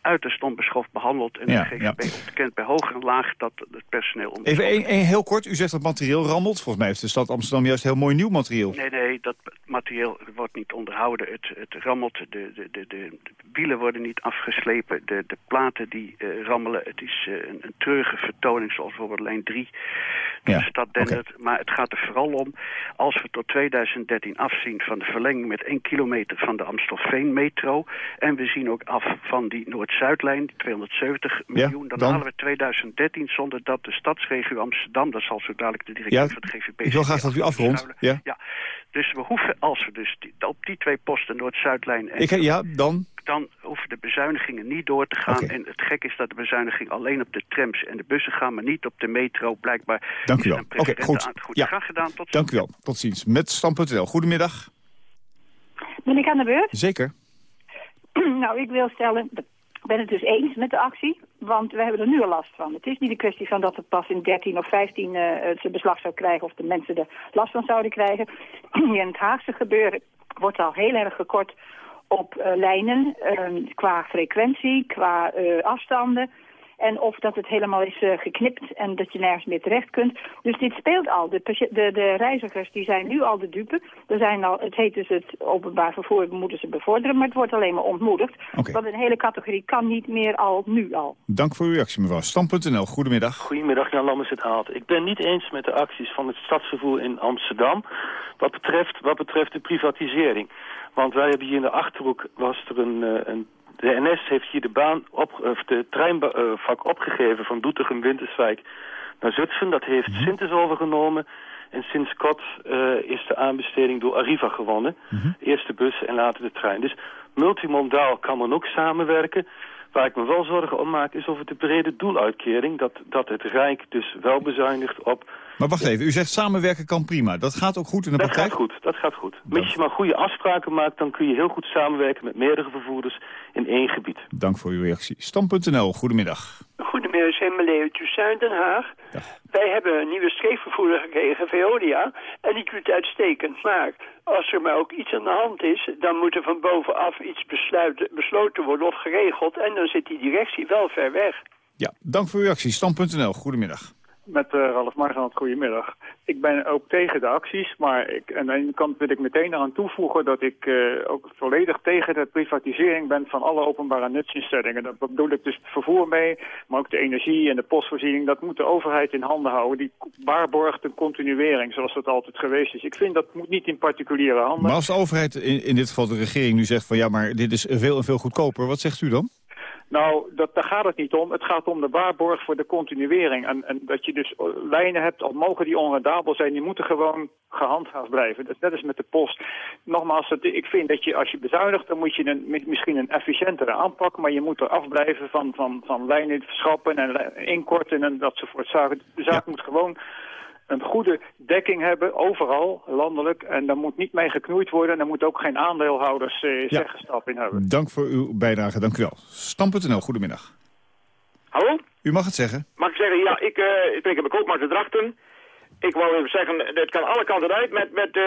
uiterst onbeschoft behandeld. En Ja, de GGB ja. ontkent bij hoog en laag dat het personeel Even één heel kort. U zegt dat materieel rammelt. Volgens mij heeft de stad Amsterdam juist heel mooi nieuw materieel. Nee, nee, dat materieel wordt niet onderhouden. Het, het rammelt, de, de, de, de, wielen worden niet afgeslepen, de, de platen die eh, rammelen. Het is eh, een, een treurige vertoning, zoals bijvoorbeeld lijn 3. De Ja, stad dendert. Maar het gaat er vooral om, als we tot 2013 afzien van de verlenging met 1 kilometer van de Amstelveen-metro... en we zien ook af van die Noord-Zuidlijn, die 270 miljoen... dan, dan? halen we 2013 zonder dat de stadsregio Amsterdam... dat zal zo dadelijk de directeur Ja, van het GVP ik wil graag dat u afrondt. Ja. ja, dus we hoeven, als we dus die- op die twee posten, Noord-Zuidlijn en... Ik, ja, dan? Dan hoeven de bezuinigingen niet door te gaan. En het gek is dat de bezuiniging alleen op de trams en de bussen gaan, maar niet op de metro. Blijkbaar Dank u wel. Oké, goed. Ja. Graag gedaan, tot Dank u wel. Tot ziens. Met Stam.nl. Goedemiddag. Ben ik aan de beurt? Zeker. nou, ik wil stellen, ben het dus eens met de actie, want we hebben er nu al last van. Het is niet een kwestie van dat het pas in 13 of 15 eh het zijn beslag zou krijgen of de mensen er last van zouden krijgen. in het Haagse gebeuren wordt al heel erg gekort op eh, lijnen eh, qua frequentie, qua eh, afstanden. En of dat het helemaal is eh, geknipt en dat je nergens meer terecht kunt. Dus dit speelt al. De, de, de reizigers die zijn nu al de dupe. Er zijn al, het heet dus het openbaar vervoer, we moeten ze bevorderen, maar het wordt alleen maar ontmoedigd. Oké. Want een hele categorie kan niet meer al nu al. Dank voor uw reactie, mevrouw. Stam.nl. Goedemiddag. Goedemiddag, Jan Lammers het Haalt. Ik ben niet eens met de acties van het stadsvervoer in Amsterdam wat betreft, wat betreft de privatisering. Want wij hebben hier in de Achterhoek, was er een, eh, een de NS heeft hier de baan op, of de treinvak opgegeven van Doetinchem Winterswijk naar Zutphen. Dat heeft Sintes overgenomen. En sinds kort eh, is de aanbesteding door Arriva gewonnen. Eerst de bus en later de trein. Dus multimodaal kan men ook samenwerken. Waar ik me wel zorgen om maak is over de brede doeluitkering. Dat, dat het Rijk dus wel bezuinigt op... Maar wacht even, u zegt samenwerken kan prima. Dat gaat ook goed in de Dat praktijk? gaat goed, dat gaat goed. Mits je maar goede afspraken maakt, dan kun je heel goed samenwerken met meerdere vervoerders in één gebied. Dank voor uw reactie. Stam.nl. Goedemiddag. Goedemiddag, Hemmeleeuw Toussaint Den Haag. Wij hebben een nieuwe scheepvervoerder gekregen, Veolia, en die doet het uitstekend. Maar als er maar ook iets aan de hand is, dan moet er van bovenaf iets besluiten, besloten worden of geregeld. En dan zit die directie wel ver weg. Ja, dank voor uw reactie. Stam.nl. Goedemiddag. Met uh, Ralf Margenand, goedemiddag. Ik ben ook tegen de acties, maar ik, aan de ene kant wil ik meteen eraan toevoegen dat ik uh, ook volledig tegen de privatisering ben van alle openbare nutsinstellingen. Dat bedoel ik dus het vervoer mee, maar ook de energie en de postvoorziening. Dat moet de overheid in handen houden. Die waarborgt een continuering, zoals dat altijd geweest is. Ik vind dat moet niet in particuliere handen. Maar als de overheid, in, in dit geval de regering, nu zegt van ja, maar dit is veel en veel goedkoper, wat zegt u dan? Nou, dat, daar gaat het niet om. Het gaat om de waarborg voor de continuering. En, en dat je dus lijnen hebt, al mogen die onrendabel zijn, die moeten gewoon gehandhaafd blijven. Dat, net is met de post. Nogmaals, het, ik vind dat je als je bezuinigt, dan moet je een, misschien een efficiëntere aanpak, maar je moet er afblijven van, van, van lijnen verschappen en inkorten en dat soort zaken. De zaak moet gewoon een goede dekking hebben, overal, landelijk. En daar moet niet mee geknoeid worden. En daar moet ook geen aandeelhouders eh, ja. zeggenschap in hebben. Dank voor uw bijdrage, dank u wel. Stam.nl, goedemiddag. Hallo? U mag het zeggen. Mag ik zeggen, ja, ik, uh, ik spreek op mijn Drachten. Ik wou even zeggen, het kan alle kanten uit met, met uh,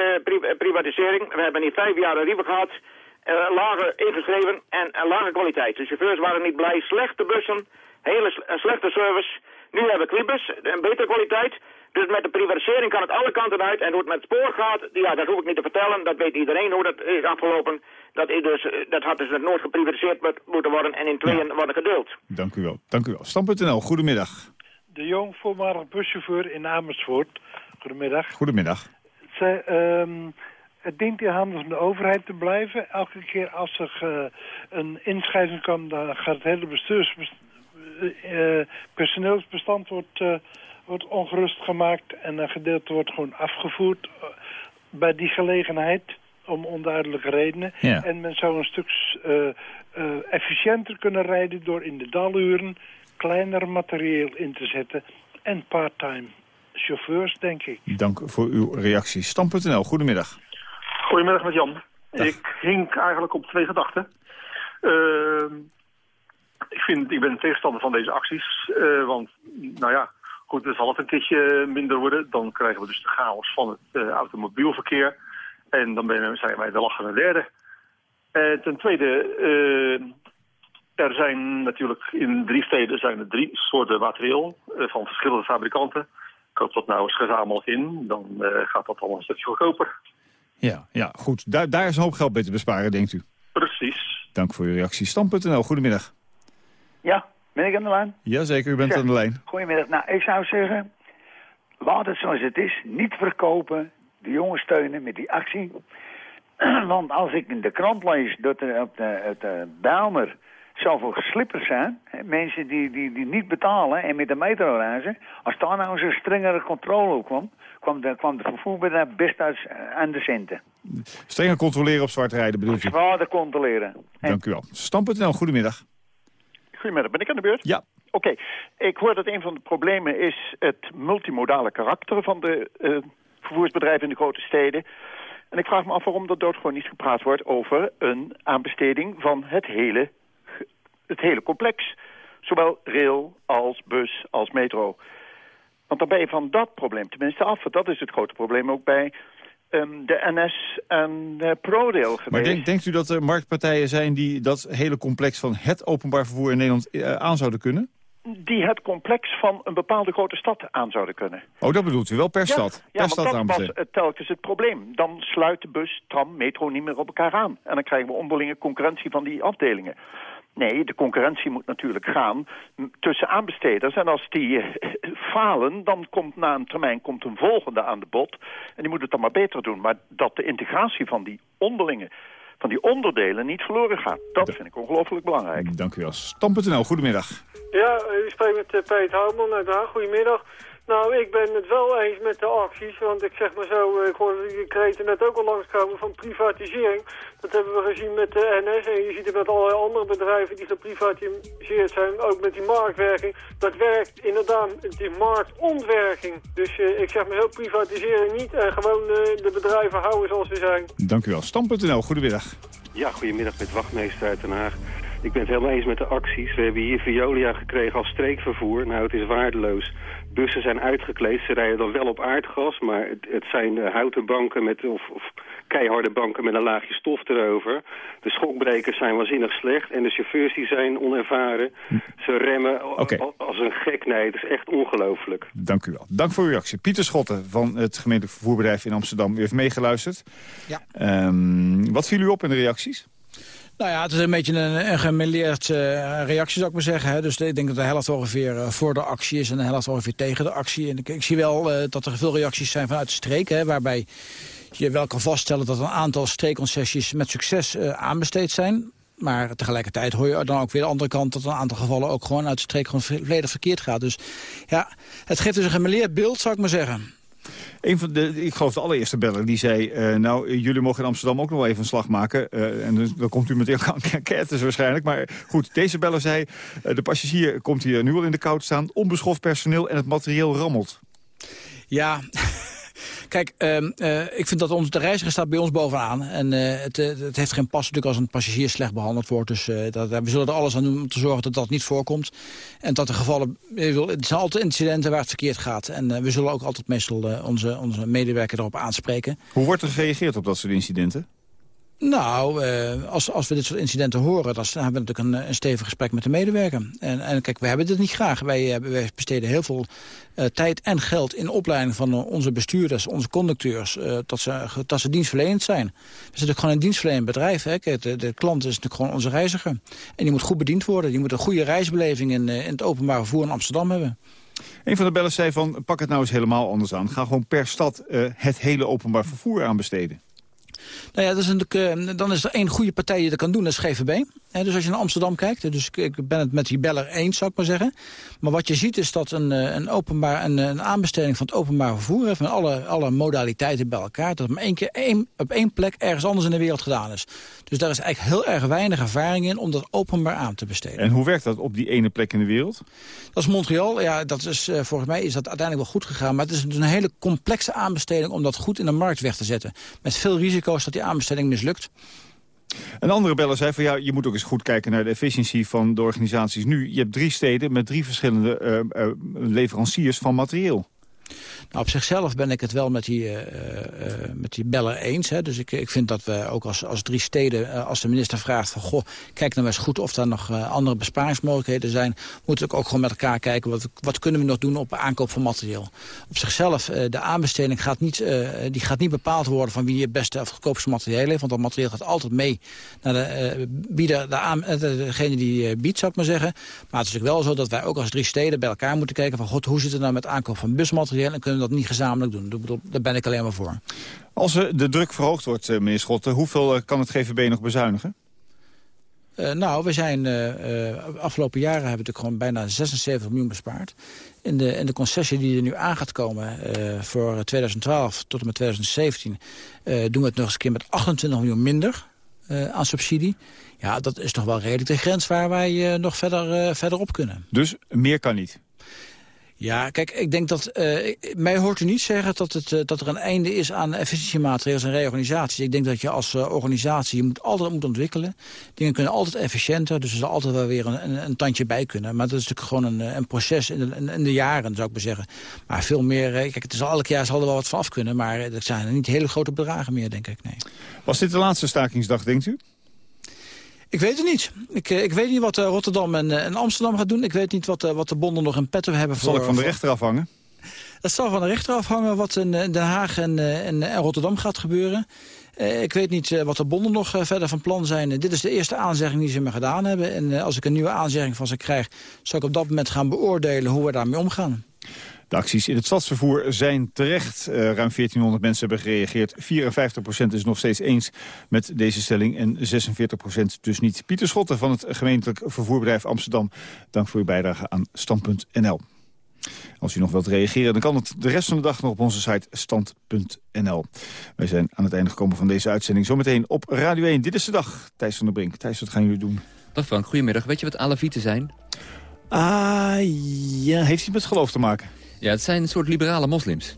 privatisering. We hebben hier vijf jaar een rieven gehad. Uh, lager ingeschreven en uh, lage kwaliteit. De chauffeurs waren niet blij. Slechte bussen, hele slechte service. Nu hebben we Quibus, een betere kwaliteit. Dus met de privatisering kan het alle kanten uit. En hoe het met het spoor gaat, ja, dat hoef ik niet te vertellen. Dat weet iedereen hoe dat is afgelopen. Dat, is dus, dat had dus nooit geprivatiseerd moeten worden en in tweeën ja. worden gedeeld. Dank u wel. Dank u wel. Stam.nl, goedemiddag. De Jong, voormalig buschauffeur in Amersfoort. Goedemiddag. Goedemiddag. Zij, um, het dient in handen van de overheid te blijven. Elke keer als er uh, een inschrijving kan, dan gaat het hele bestuursbestand... Uh, personeelsbestand wordt... Uh, wordt ongerust gemaakt en een gedeelte wordt gewoon afgevoerd bij die gelegenheid om onduidelijke redenen. Ja. En men zou een stuk uh, uh, efficiënter kunnen rijden door in de daluren kleiner materieel in te zetten en part-time chauffeurs, denk ik. Dank voor uw reactie. Stam.nl, goedemiddag. Goedemiddag met Jan. Dag. Ik hink eigenlijk op twee gedachten. Uh, ik, vind, ik ben tegenstander van deze acties, want nou ja, Goed, dan zal het een keertje minder worden. Dan krijgen we dus de chaos van het uh, automobielverkeer. En dan ben, zijn wij de lachende derde. En ten tweede, uh, er zijn natuurlijk in drie steden zijn er drie soorten materieel uh, van verschillende fabrikanten. Koop dat nou eens gezamenlijk in, dan gaat dat al een stukje goedkoper. Ja, ja goed. Daar, daar is een hoop geld bij te besparen, denkt u? Precies. Dank voor uw reactie. Stam.nl, goedemiddag. Ja, ben ik aan de lijn? Jazeker, u bent zeg, aan de lijn. Goedemiddag. Nou, ik zou zeggen, laat het zoals het is. Niet verkopen, de jongens steunen met die actie. Want als ik in de krant lees dat er op de, de Bijlmer zoveel slippers zijn... Hè, mensen die, die, die niet betalen en met de metro reizen... als daar nou eens een strengere controle op kwam... kwam de, kwam de vervoerbedrijf best uit, aan de centen. Strenger controleren op zwart rijden bedoelt u? Zwaarder controleren. Dank u wel. Stam.nl, goedemiddag. Goedemiddag, ben ik aan de beurt? Ja. Oké, okay. ik hoor dat een van de problemen is het multimodale karakter van de uh, vervoersbedrijven in de grote steden. En ik vraag me af waarom er dood gewoon niet gepraat wordt over een aanbesteding van het hele, het hele complex. Zowel rail als bus als metro. Want dan ben je van dat probleem tenminste af. Want dat is het grote probleem ook bij um, de NS en uh, ProRail geweest. Maar denk, denkt u dat er marktpartijen zijn die dat hele complex van het openbaar vervoer in Nederland uh, aan zouden kunnen? Die het complex van een bepaalde grote stad aan zouden kunnen. Oh, dat bedoelt u wel per ja, stad? Ja, per stad dat was het, telkens het probleem. Dan sluit de bus, tram, metro niet meer op elkaar aan. En dan krijgen we onderlinge concurrentie van die afdelingen. Nee, de concurrentie moet natuurlijk gaan tussen aanbesteders. En als die falen, dan komt na een termijn komt een volgende aan de bod. En die moet het dan maar beter doen. Maar dat de integratie van die onderlinge, van die onderdelen niet verloren gaat. Dat vind ik ongelooflijk belangrijk. Dank u wel. Stam.nl, goedemiddag. Ja, u spreekt met uh, Peet Houtman uit Haag. Goedemiddag. Nou, ik ben het wel eens met de acties, want ik zeg maar zo, ik hoorde die kreten net ook al langskomen van privatisering. Dat hebben we gezien met de NS en je ziet het met allerlei andere bedrijven die geprivatiseerd zijn, ook met die marktwerking. Dat werkt inderdaad, die marktontwerking. Dus uh, ik zeg maar zo, privatisering niet en gewoon uh, de bedrijven houden zoals ze zijn. Dank u wel. Stam.nl, goedemiddag. Ja, goedemiddag met wachtmeester uit Den Haag. Ik ben het helemaal eens met de acties. We hebben hier Violia gekregen als streekvervoer. Nou, het is waardeloos. Bussen zijn uitgekleed. Ze rijden dan wel op aardgas, maar het, het zijn uh, houten banken met, of, of keiharde banken met een laagje stof erover. De schokbrekers zijn waanzinnig slecht en de chauffeurs die zijn onervaren. Ze remmen als een gek. Nee, het is echt ongelooflijk. Dank u wel. Dank voor uw reactie. Pieter Schotten van het gemeentelijk vervoerbedrijf in Amsterdam. U heeft meegeluisterd. Ja. Ehm, wat viel u op in de reacties? Nou ja, het is een beetje een, een gemêleerd eh, reactie, zou ik maar zeggen. Hè. Dus ik denk dat de helft ongeveer eh, voor de actie is en de helft ongeveer tegen de actie. En ik, zie wel eh, dat er veel reacties zijn vanuit de streek, waarbij je wel kan vaststellen dat een aantal streekconcessies met succes aanbesteed zijn. Maar tegelijkertijd hoor je dan ook weer de andere kant... dat een aantal gevallen ook gewoon uit de streek gewoon volledig verkeerd gaat. Dus ja, het geeft dus een gemêleerd beeld, zou ik maar zeggen. Een van de, ik geloof de allereerste beller, die zei... eh, nou, jullie mogen in Amsterdam ook nog wel even een slag maken. Eh, en dus, dan komt u aan enquêtes waarschijnlijk. Maar goed, deze beller zei... eh, de passagier komt hier nu al in de kou te staan. Onbeschoft personeel en het materieel rammelt. Ja, kijk, ehm, eh, ik vind dat ons, de reiziger staat bij ons bovenaan. En eh, het, eh, het heeft geen pas natuurlijk als een passagier slecht behandeld wordt. Dus dat, we zullen er alles aan doen om te zorgen dat dat niet voorkomt. En dat er gevallen, het zijn altijd incidenten waar het verkeerd gaat. En we zullen ook altijd meestal onze, onze medewerker erop aanspreken. Hoe wordt er gereageerd op dat soort incidenten? Nou, eh, als, als we dit soort incidenten horen... dan hebben we natuurlijk een, een stevig gesprek met de medewerker. En, en kijk, we hebben dit niet graag. Wij, eh, besteden heel veel eh, tijd en geld in opleiding van onze bestuurders, onze conducteurs... dat, ze, dat ze dienstverlenend zijn. We zijn natuurlijk gewoon een dienstverlenend bedrijf. Hè. De, de klant is natuurlijk gewoon onze reiziger. En die moet goed bediend worden. Die moet een goede reisbeleving in, in het openbaar vervoer in Amsterdam hebben. Een van de bellers zei van, pak het nou eens helemaal anders aan. Ga gewoon per stad het hele openbaar vervoer aanbesteden. Nou ja, dat is natuurlijk, eh, dan is er één goede partij die dat kan doen, dat is GVB. Dus als je naar Amsterdam kijkt, dus ik, ben het met die beller eens, zou ik maar zeggen. Maar wat je ziet is dat een, eh, een, openbaar, een, een aanbesteding van het openbaar vervoer... heeft met alle, alle modaliteiten bij elkaar... dat het maar één keer één, op één plek ergens anders in de wereld gedaan is. Dus daar is eigenlijk heel erg weinig ervaring in om dat openbaar aan te besteden. En hoe werkt dat op die ene plek in de wereld? Dat is Montreal. Ja, dat is, eh, volgens mij is dat uiteindelijk wel goed gegaan. Maar het is een hele complexe aanbesteding om dat goed in de markt weg te zetten. Met veel risico's dat die aanbesteding mislukt. Een andere beller zei van ja, je moet ook eens goed kijken naar de efficiëntie van de organisaties nu. Je hebt drie steden met drie verschillende eh, eh, leveranciers van materieel. Nou, op zichzelf ben ik het wel met die, uh, met die beller eens. Hè. Dus ik, ik vind dat we ook als, als drie steden, uh, als de minister vraagt van... goh, kijk nou eens goed of er nog andere besparingsmogelijkheden zijn... moeten we ook gewoon met elkaar kijken wat, wat kunnen we nog doen op aankoop van materieel. Op zichzelf, de aanbesteding gaat niet, die gaat niet bepaald worden... van wie het beste of goedkoopste materieel heeft. Want dat materieel gaat altijd mee naar de bieder, degene die biedt, zou ik maar zeggen. Maar het is natuurlijk wel zo dat wij ook als drie steden bij elkaar moeten kijken... van god, hoe zit het nou met aankoop van busmaterieel... en kunnen dat niet gezamenlijk doen. Daar ben ik alleen maar voor. Als de druk verhoogd wordt, meneer Schotten... hoeveel kan het GVB nog bezuinigen? Uh, nou, we zijn uh, afgelopen jaren hebben we gewoon bijna 76 miljoen bespaard. In de, in de concessie die er nu aan gaat komen voor 2012 tot en met 2017... doen we het nog eens een keer met 28 miljoen minder aan subsidie. Ja, dat is toch wel redelijk de grens waar wij nog verder, verder op kunnen. Dus meer kan niet? Ja, kijk, ik denk dat... Uh, mij hoort u niet zeggen dat, het, uh, dat er een einde is aan efficiëntiemaatregelen en reorganisaties. Ik denk dat je als uh, organisatie je moet altijd moet ontwikkelen. Dingen kunnen altijd efficiënter, dus er zal altijd wel weer een, een, tandje bij kunnen. Maar dat is natuurlijk gewoon een, een proces in de, in de, jaren, zou ik maar zeggen. Maar veel meer... kijk, het is elk jaar zal er wel wat van af kunnen, maar dat zijn niet hele grote bedragen meer, denk ik, nee. Was dit de laatste stakingsdag, denkt u? Ik weet het niet. Ik, ik weet niet wat uh, Rotterdam en, uh, en, Amsterdam gaat doen. Ik weet niet wat, wat de bonden nog in petto hebben. Zal voor, ik van de rechter afhangen? Dat zal van de rechter afhangen wat in Den Haag en, en, en Rotterdam gaat gebeuren. ik weet niet wat de bonden nog verder van plan zijn. dit is de eerste aanzegging die ze me gedaan hebben. En als ik een nieuwe aanzegging van ze krijg... zal ik op dat moment gaan beoordelen hoe we daarmee omgaan. De acties in het stadsvervoer zijn terecht. Uh, ruim 1400 mensen hebben gereageerd. 54% is nog steeds eens met deze stelling en 46% dus niet. Pieter Schotten van het gemeentelijk vervoerbedrijf Amsterdam. Dank voor uw bijdrage aan Stand.nl. Als u nog wilt reageren, dan kan het de rest van de dag nog op onze site stand.nl. Wij zijn aan het einde gekomen van deze uitzending. Zometeen op Radio 1. Dit is de dag. Thijs van der Brink. Thijs, wat gaan jullie doen? Dag Frank, goedemiddag. Weet je wat Alavieten zijn? Ah, ja. Heeft iets met geloof te maken? Ja, het zijn een soort liberale moslims.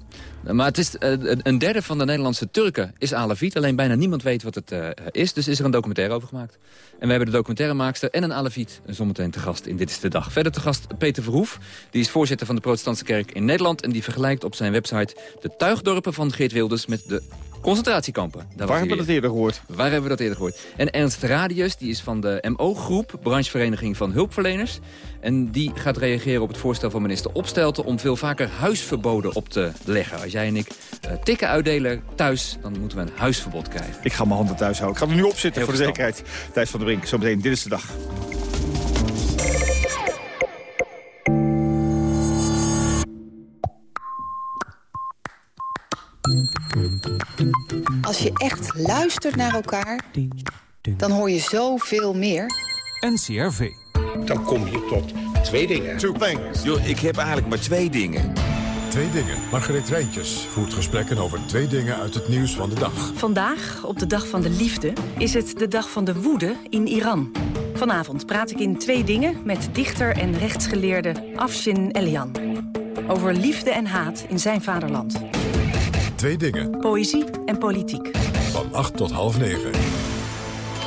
Maar het is, eh, een derde van de Nederlandse Turken is Aleviet. Alleen bijna niemand weet wat het uh, is. Dus is er een documentaire over gemaakt. En we hebben de documentairemaakster en een Aleviet zometeen te gast in Dit is de Dag. Verder te gast Peter Verhoef. Die is voorzitter van de Protestantse Kerk in Nederland. En die vergelijkt op zijn website de tuigdorpen van Geert Wilders... met de concentratiekampen. Daar Waar hebben we dat eerder gehoord? Waar hebben we dat eerder gehoord? En Ernst Radius, die is van de MO-groep, branchevereniging van hulpverleners. En die gaat reageren op het voorstel van minister Opstelten... om veel vaker huisverboden op te leggen. Als jij en ik uh, tikken uitdelen thuis, dan moeten we een huisverbod krijgen. Ik ga mijn handen thuis houden. Ik ga er nu op zitten voor de zekerheid. Thijs van der Brink, zometeen. Dit is de dag. Als je echt luistert naar elkaar, dan hoor je zoveel meer. NCRV. Dan kom je tot twee dingen. Two things. Yo, ik heb eigenlijk maar twee dingen. Twee dingen. Margreet Rijntjes voert gesprekken over twee dingen uit het nieuws van de dag. Vandaag, op de dag van de liefde, is het de dag van de woede in Iran. Vanavond praat ik in twee dingen met dichter en rechtsgeleerde Afshin Elian. Over liefde en haat in zijn vaderland. Twee dingen. Poëzie en politiek. Van 8 tot half 9.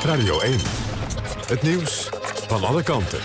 Radio 1. Het nieuws van alle kanten.